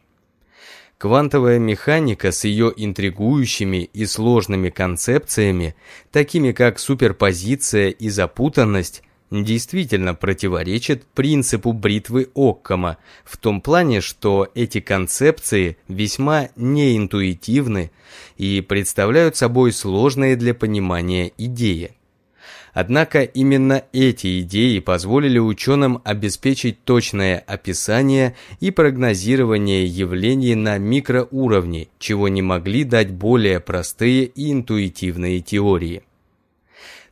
Квантовая механика с ее интригующими и сложными концепциями, такими как суперпозиция и запутанность, действительно противоречит принципу бритвы Оккама в том плане, что эти концепции весьма неинтуитивны и представляют собой сложные для понимания идеи. Однако именно эти идеи позволили ученым обеспечить точное описание и прогнозирование явлений на микроуровне, чего не могли дать более простые и интуитивные теории.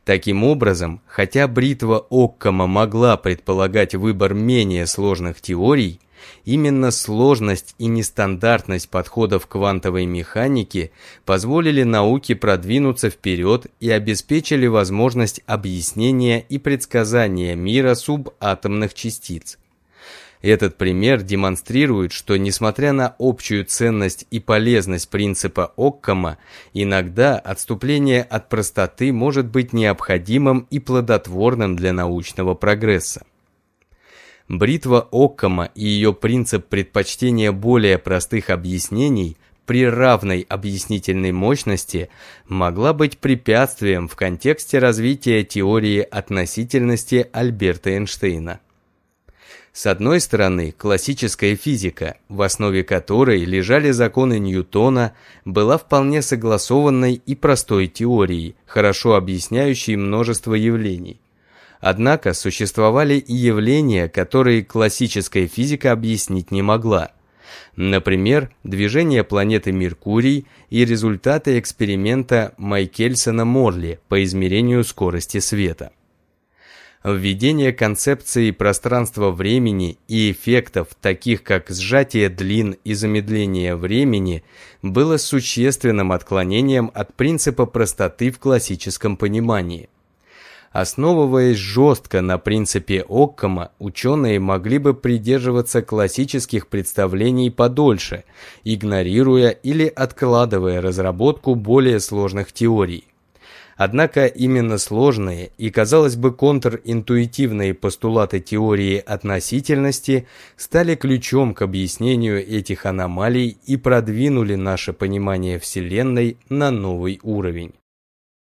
Таким образом, хотя бритва Оккама могла предполагать выбор менее сложных теорий, Именно сложность и нестандартность подходов квантовой механики позволили науке продвинуться вперед и обеспечили возможность объяснения и предсказания мира субатомных частиц. Этот пример демонстрирует, что несмотря на общую ценность и полезность принципа Оккама, иногда отступление от простоты может быть необходимым и плодотворным для научного прогресса. Бритва Оккама и ее принцип предпочтения более простых объяснений при равной объяснительной мощности могла быть препятствием в контексте развития теории относительности Альберта Эйнштейна. С одной стороны, классическая физика, в основе которой лежали законы Ньютона, была вполне согласованной и простой теорией, хорошо объясняющей множество явлений. Однако существовали и явления, которые классическая физика объяснить не могла. Например, движение планеты Меркурий и результаты эксперимента Майкельсона-Морли по измерению скорости света. Введение концепции пространства-времени и эффектов, таких как сжатие длин и замедление времени, было существенным отклонением от принципа простоты в классическом понимании. Основываясь жестко на принципе Оккама, ученые могли бы придерживаться классических представлений подольше, игнорируя или откладывая разработку более сложных теорий. Однако именно сложные и, казалось бы, контринтуитивные постулаты теории относительности стали ключом к объяснению этих аномалий и продвинули наше понимание Вселенной на новый уровень.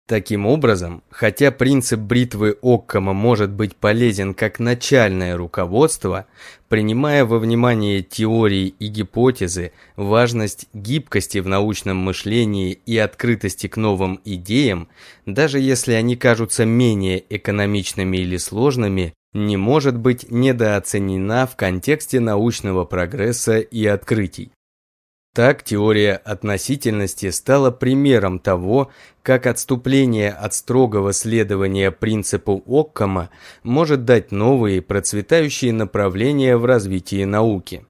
Таким образом, хотя принцип бритвы Оккама может быть полезен как начальное руководство, принимая во внимание теории и гипотезы, важность гибкости в научном мышлении и открытости к новым идеям, даже если они кажутся менее экономичными или сложными, не может быть недооценена в контексте научного прогресса и открытий. Так теория относительности стала примером того, как отступление от строгого следования принципу Оккама может дать новые процветающие направления в развитии науки.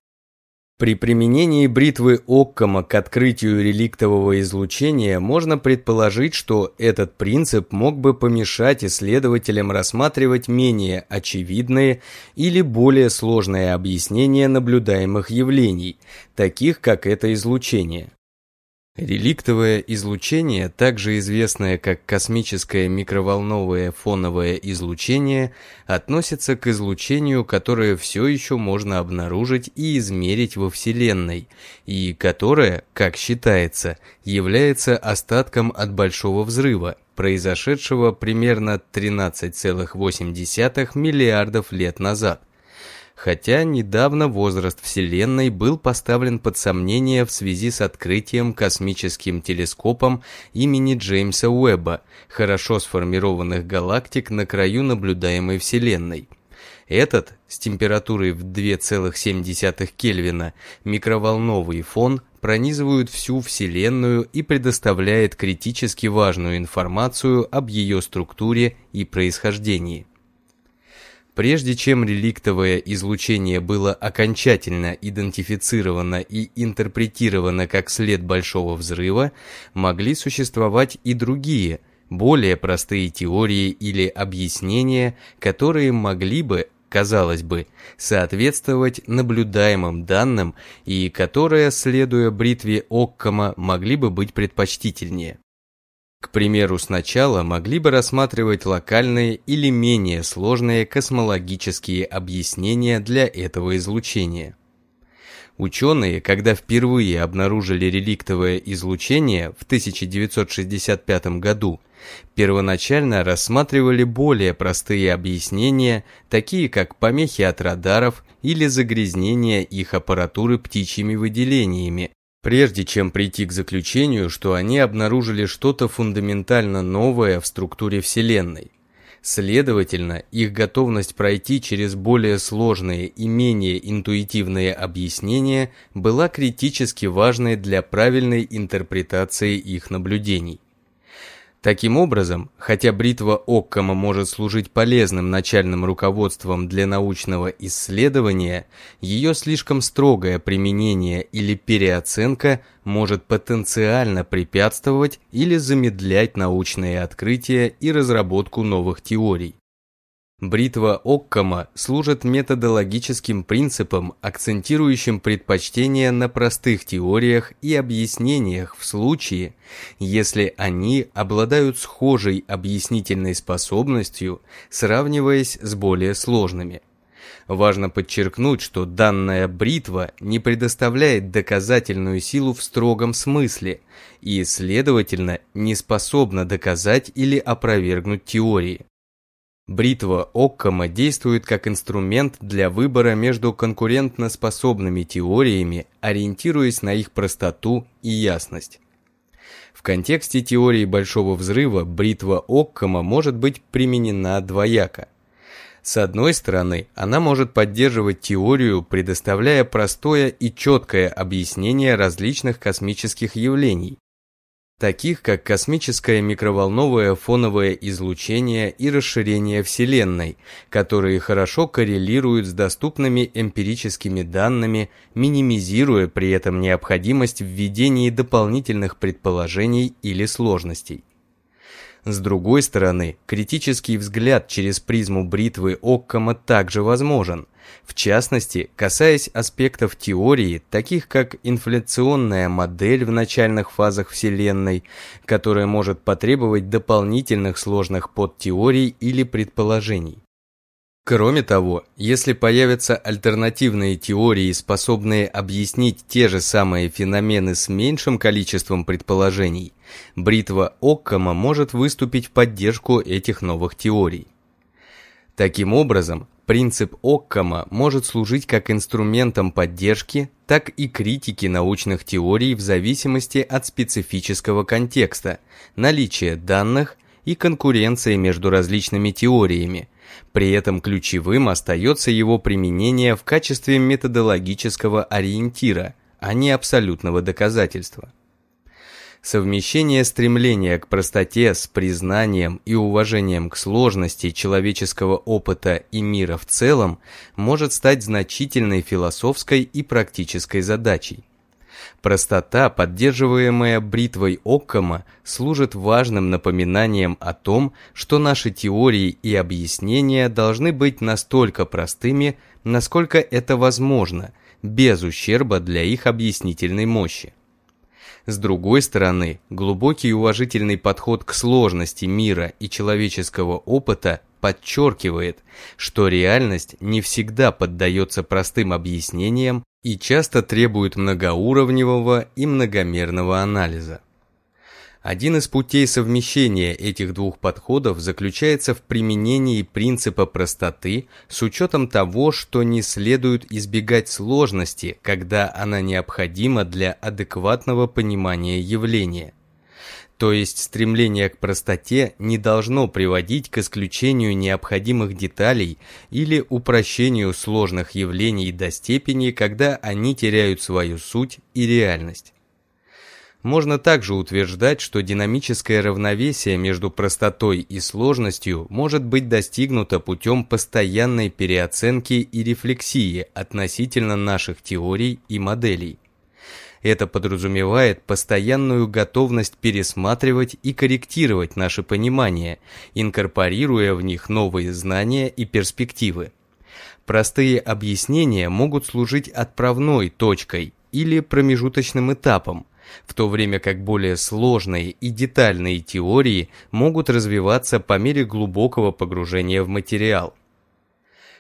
При применении бритвы Оккама к открытию реликтового излучения можно предположить, что этот принцип мог бы помешать исследователям рассматривать менее очевидные или более сложные объяснения наблюдаемых явлений, таких как это излучение. Реликтовое излучение, также известное как космическое микроволновое фоновое излучение, относится к излучению, которое все еще можно обнаружить и измерить во Вселенной, и которое, как считается, является остатком от Большого Взрыва, произошедшего примерно 13,8 миллиардов лет назад хотя недавно возраст Вселенной был поставлен под сомнение в связи с открытием космическим телескопом имени Джеймса Уэбба хорошо сформированных галактик на краю наблюдаемой Вселенной. Этот, с температурой в 2,7 Кельвина, микроволновый фон пронизывают всю Вселенную и предоставляет критически важную информацию об ее структуре и происхождении. Прежде чем реликтовое излучение было окончательно идентифицировано и интерпретировано как след Большого Взрыва, могли существовать и другие, более простые теории или объяснения, которые могли бы казалось бы, соответствовать наблюдаемым данным и которые, следуя бритве Оккама, могли бы быть предпочтительнее. К примеру, сначала могли бы рассматривать локальные или менее сложные космологические объяснения для этого излучения. Ученые, когда впервые обнаружили реликтовое излучение в 1965 году, первоначально рассматривали более простые объяснения, такие как помехи от радаров или загрязнение их аппаратуры птичьими выделениями, прежде чем прийти к заключению, что они обнаружили что-то фундаментально новое в структуре Вселенной. Следовательно, их готовность пройти через более сложные и менее интуитивные объяснения была критически важной для правильной интерпретации их наблюдений. Таким образом, хотя бритва Оккама может служить полезным начальным руководством для научного исследования, ее слишком строгое применение или переоценка может потенциально препятствовать или замедлять научные открытия и разработку новых теорий. Бритва Оккама служит методологическим принципом, акцентирующим предпочтение на простых теориях и объяснениях в случае, если они обладают схожей объяснительной способностью, сравниваясь с более сложными. Важно подчеркнуть, что данная бритва не предоставляет доказательную силу в строгом смысле и, следовательно, не способна доказать или опровергнуть теории. Бритва Оккама действует как инструмент для выбора между конкурентноспособными теориями, ориентируясь на их простоту и ясность. В контексте теории Большого Взрыва бритва Оккама может быть применена двояко. С одной стороны, она может поддерживать теорию, предоставляя простое и четкое объяснение различных космических явлений, таких как космическое микроволновое фоновое излучение и расширение Вселенной, которые хорошо коррелируют с доступными эмпирическими данными, минимизируя при этом необходимость введения дополнительных предположений или сложностей. С другой стороны, критический взгляд через призму бритвы Оккама также возможен, в частности, касаясь аспектов теории, таких как инфляционная модель в начальных фазах Вселенной, которая может потребовать дополнительных сложных подтеорий или предположений. Кроме того, если появятся альтернативные теории, способные объяснить те же самые феномены с меньшим количеством предположений, бритва Оккама может выступить в поддержку этих новых теорий. Таким образом, принцип Оккама может служить как инструментом поддержки, так и критики научных теорий в зависимости от специфического контекста, наличия данных и конкуренции между различными теориями, при этом ключевым остается его применение в качестве методологического ориентира, а не абсолютного доказательства. Совмещение стремления к простоте с признанием и уважением к сложности человеческого опыта и мира в целом может стать значительной философской и практической задачей. Простота, поддерживаемая бритвой Оккама, служит важным напоминанием о том, что наши теории и объяснения должны быть настолько простыми, насколько это возможно, без ущерба для их объяснительной мощи. С другой стороны, глубокий уважительный подход к сложности мира и человеческого опыта подчеркивает, что реальность не всегда поддается простым объяснениям и часто требует многоуровневого и многомерного анализа. Один из путей совмещения этих двух подходов заключается в применении принципа простоты с учетом того, что не следует избегать сложности, когда она необходима для адекватного понимания явления. То есть стремление к простоте не должно приводить к исключению необходимых деталей или упрощению сложных явлений до степени, когда они теряют свою суть и реальность. Можно также утверждать, что динамическое равновесие между простотой и сложностью может быть достигнуто путем постоянной переоценки и рефлексии относительно наших теорий и моделей. Это подразумевает постоянную готовность пересматривать и корректировать наше понимание, инкорпорируя в них новые знания и перспективы. Простые объяснения могут служить отправной точкой или промежуточным этапом, в то время как более сложные и детальные теории могут развиваться по мере глубокого погружения в материал.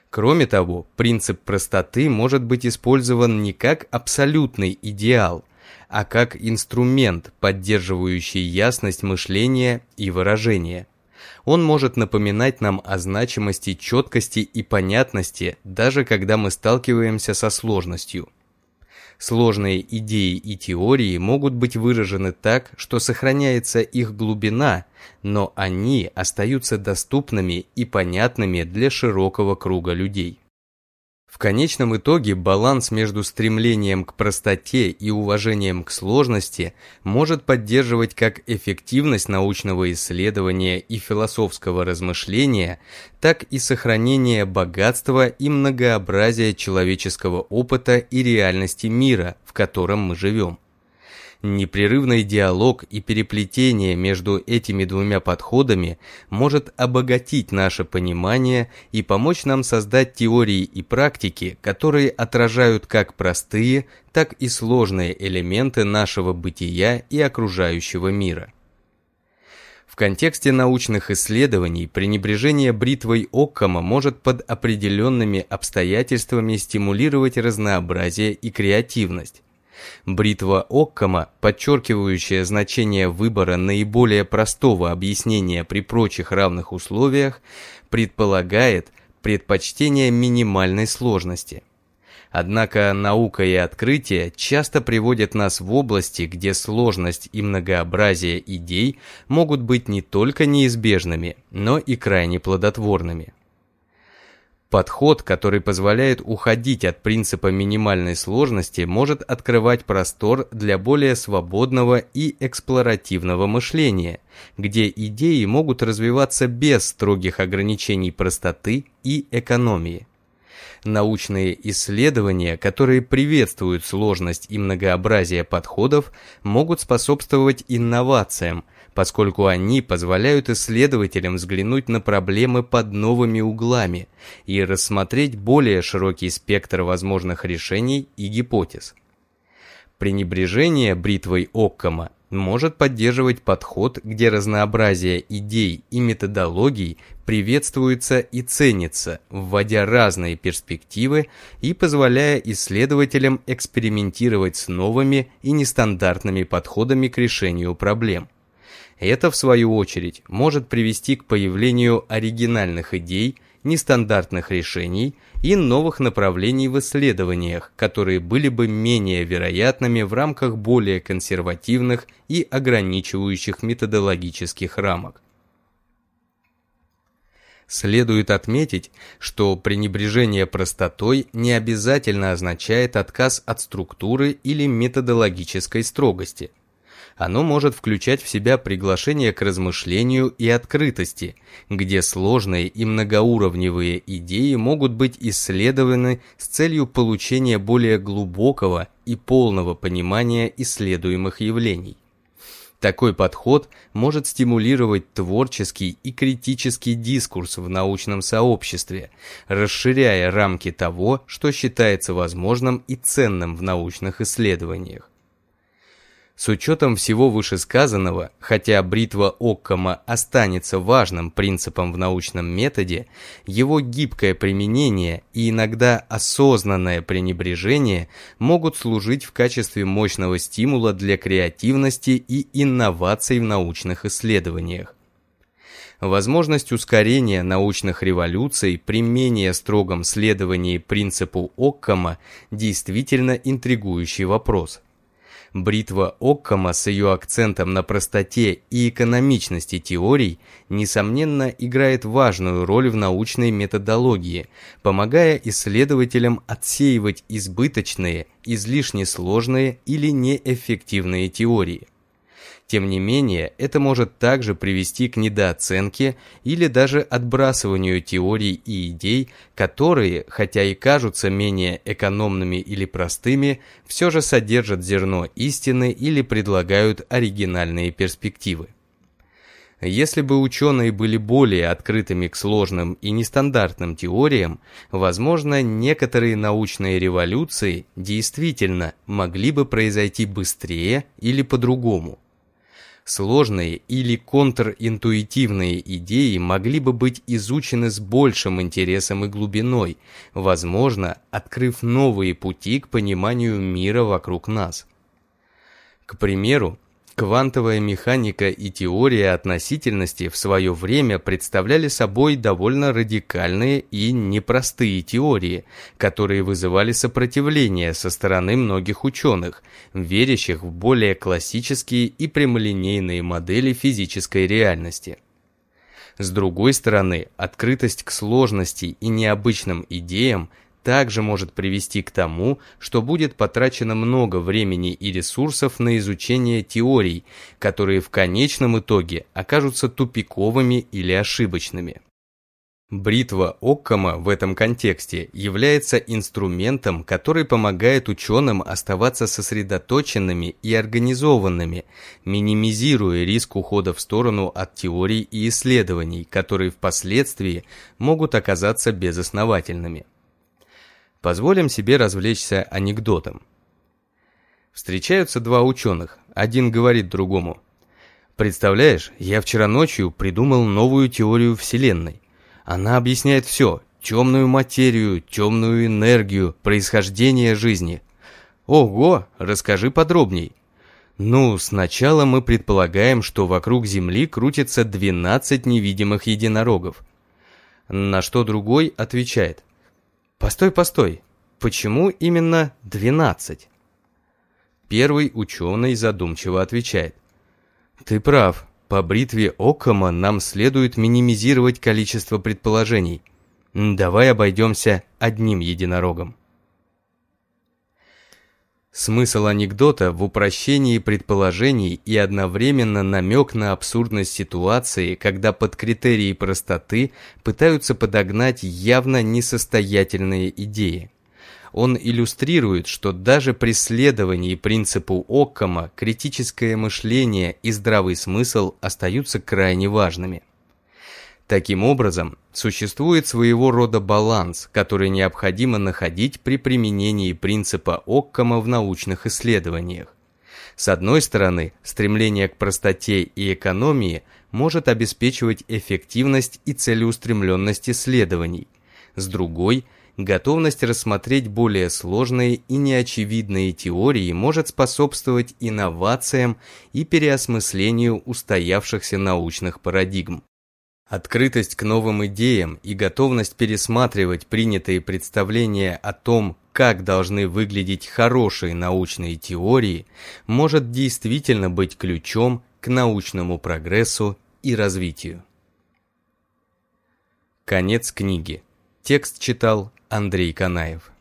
Кроме того, принцип простоты может быть использован не как абсолютный идеал, а как инструмент, поддерживающий ясность мышления и выражения. Он может напоминать нам о значимости четкости и понятности, даже когда мы сталкиваемся со сложностью. Сложные идеи и теории могут быть выражены так, что сохраняется их глубина, но они остаются доступными и понятными для широкого круга людей. В конечном итоге баланс между стремлением к простоте и уважением к сложности может поддерживать как эффективность научного исследования и философского размышления, так и сохранение богатства и многообразия человеческого опыта и реальности мира, в котором мы живем. Непрерывный диалог и переплетение между этими двумя подходами может обогатить наше понимание и помочь нам создать теории и практики, которые отражают как простые, так и сложные элементы нашего бытия и окружающего мира. В контексте научных исследований пренебрежение бритвой Оккама может под определенными обстоятельствами стимулировать разнообразие и креативность. Бритва Оккама, подчеркивающая значение выбора наиболее простого объяснения при прочих равных условиях, предполагает предпочтение минимальной сложности. Однако наука и открытие часто приводят нас в области, где сложность и многообразие идей могут быть не только неизбежными, но и крайне плодотворными. Подход, который позволяет уходить от принципа минимальной сложности, может открывать простор для более свободного и эксплоративного мышления, где идеи могут развиваться без строгих ограничений простоты и экономии. Научные исследования, которые приветствуют сложность и многообразие подходов, могут способствовать инновациям – поскольку они позволяют исследователям взглянуть на проблемы под новыми углами и рассмотреть более широкий спектр возможных решений и гипотез. Пренебрежение бритвой Оккама может поддерживать подход, где разнообразие идей и методологий приветствуется и ценится, вводя разные перспективы и позволяя исследователям экспериментировать с новыми и нестандартными подходами к решению проблем. Это, в свою очередь, может привести к появлению оригинальных идей, нестандартных решений и новых направлений в исследованиях, которые были бы менее вероятными в рамках более консервативных и ограничивающих методологических рамок. Следует отметить, что пренебрежение простотой не обязательно означает отказ от структуры или методологической строгости – оно может включать в себя приглашение к размышлению и открытости, где сложные и многоуровневые идеи могут быть исследованы с целью получения более глубокого и полного понимания исследуемых явлений. Такой подход может стимулировать творческий и критический дискурс в научном сообществе, расширяя рамки того, что считается возможным и ценным в научных исследованиях. С учетом всего вышесказанного, хотя бритва Оккама останется важным принципом в научном методе, его гибкое применение и иногда осознанное пренебрежение могут служить в качестве мощного стимула для креативности и инноваций в научных исследованиях. Возможность ускорения научных революций при менее строгом следовании принципу Оккама действительно интригующий вопрос – Бритва Оккама с ее акцентом на простоте и экономичности теорий, несомненно, играет важную роль в научной методологии, помогая исследователям отсеивать избыточные, излишне сложные или неэффективные теории. Тем не менее, это может также привести к недооценке или даже отбрасыванию теорий и идей, которые, хотя и кажутся менее экономными или простыми, все же содержат зерно истины или предлагают оригинальные перспективы. Если бы ученые были более открытыми к сложным и нестандартным теориям, возможно, некоторые научные революции действительно могли бы произойти быстрее или по-другому. Сложные или контринтуитивные идеи могли бы быть изучены с большим интересом и глубиной, возможно, открыв новые пути к пониманию мира вокруг нас. К примеру, Квантовая механика и теория относительности в свое время представляли собой довольно радикальные и непростые теории, которые вызывали сопротивление со стороны многих ученых, верящих в более классические и прямолинейные модели физической реальности. С другой стороны, открытость к сложности и необычным идеям также может привести к тому, что будет потрачено много времени и ресурсов на изучение теорий, которые в конечном итоге окажутся тупиковыми или ошибочными. Бритва Оккама в этом контексте является инструментом, который помогает ученым оставаться сосредоточенными и организованными, минимизируя риск ухода в сторону от теорий и исследований, которые впоследствии могут оказаться безосновательными. Позволим себе развлечься анекдотом. Встречаются два ученых. Один говорит другому. Представляешь, я вчера ночью придумал новую теорию Вселенной. Она объясняет все. Темную материю, темную энергию, происхождение жизни. Ого, расскажи подробней. Ну, сначала мы предполагаем, что вокруг Земли крутится 12 невидимых единорогов. На что другой отвечает. Постой, постой, почему именно 12? Первый ученый задумчиво отвечает. Ты прав, по бритве Оккама нам следует минимизировать количество предположений. Давай обойдемся одним единорогом. Смысл анекдота в упрощении предположений и одновременно намек на абсурдность ситуации, когда под критерии простоты пытаются подогнать явно несостоятельные идеи. Он иллюстрирует, что даже при следовании принципу Оккама критическое мышление и здравый смысл остаются крайне важными. Таким образом, существует своего рода баланс, который необходимо находить при применении принципа Оккама в научных исследованиях. С одной стороны, стремление к простоте и экономии может обеспечивать эффективность и целеустремленность исследований. С другой, готовность рассмотреть более сложные и неочевидные теории может способствовать инновациям и переосмыслению устоявшихся научных парадигм. Открытость к новым идеям и готовность пересматривать принятые представления о том, как должны выглядеть хорошие научные теории, может действительно быть ключом к научному прогрессу и развитию. Конец книги. Текст читал Андрей Канаев.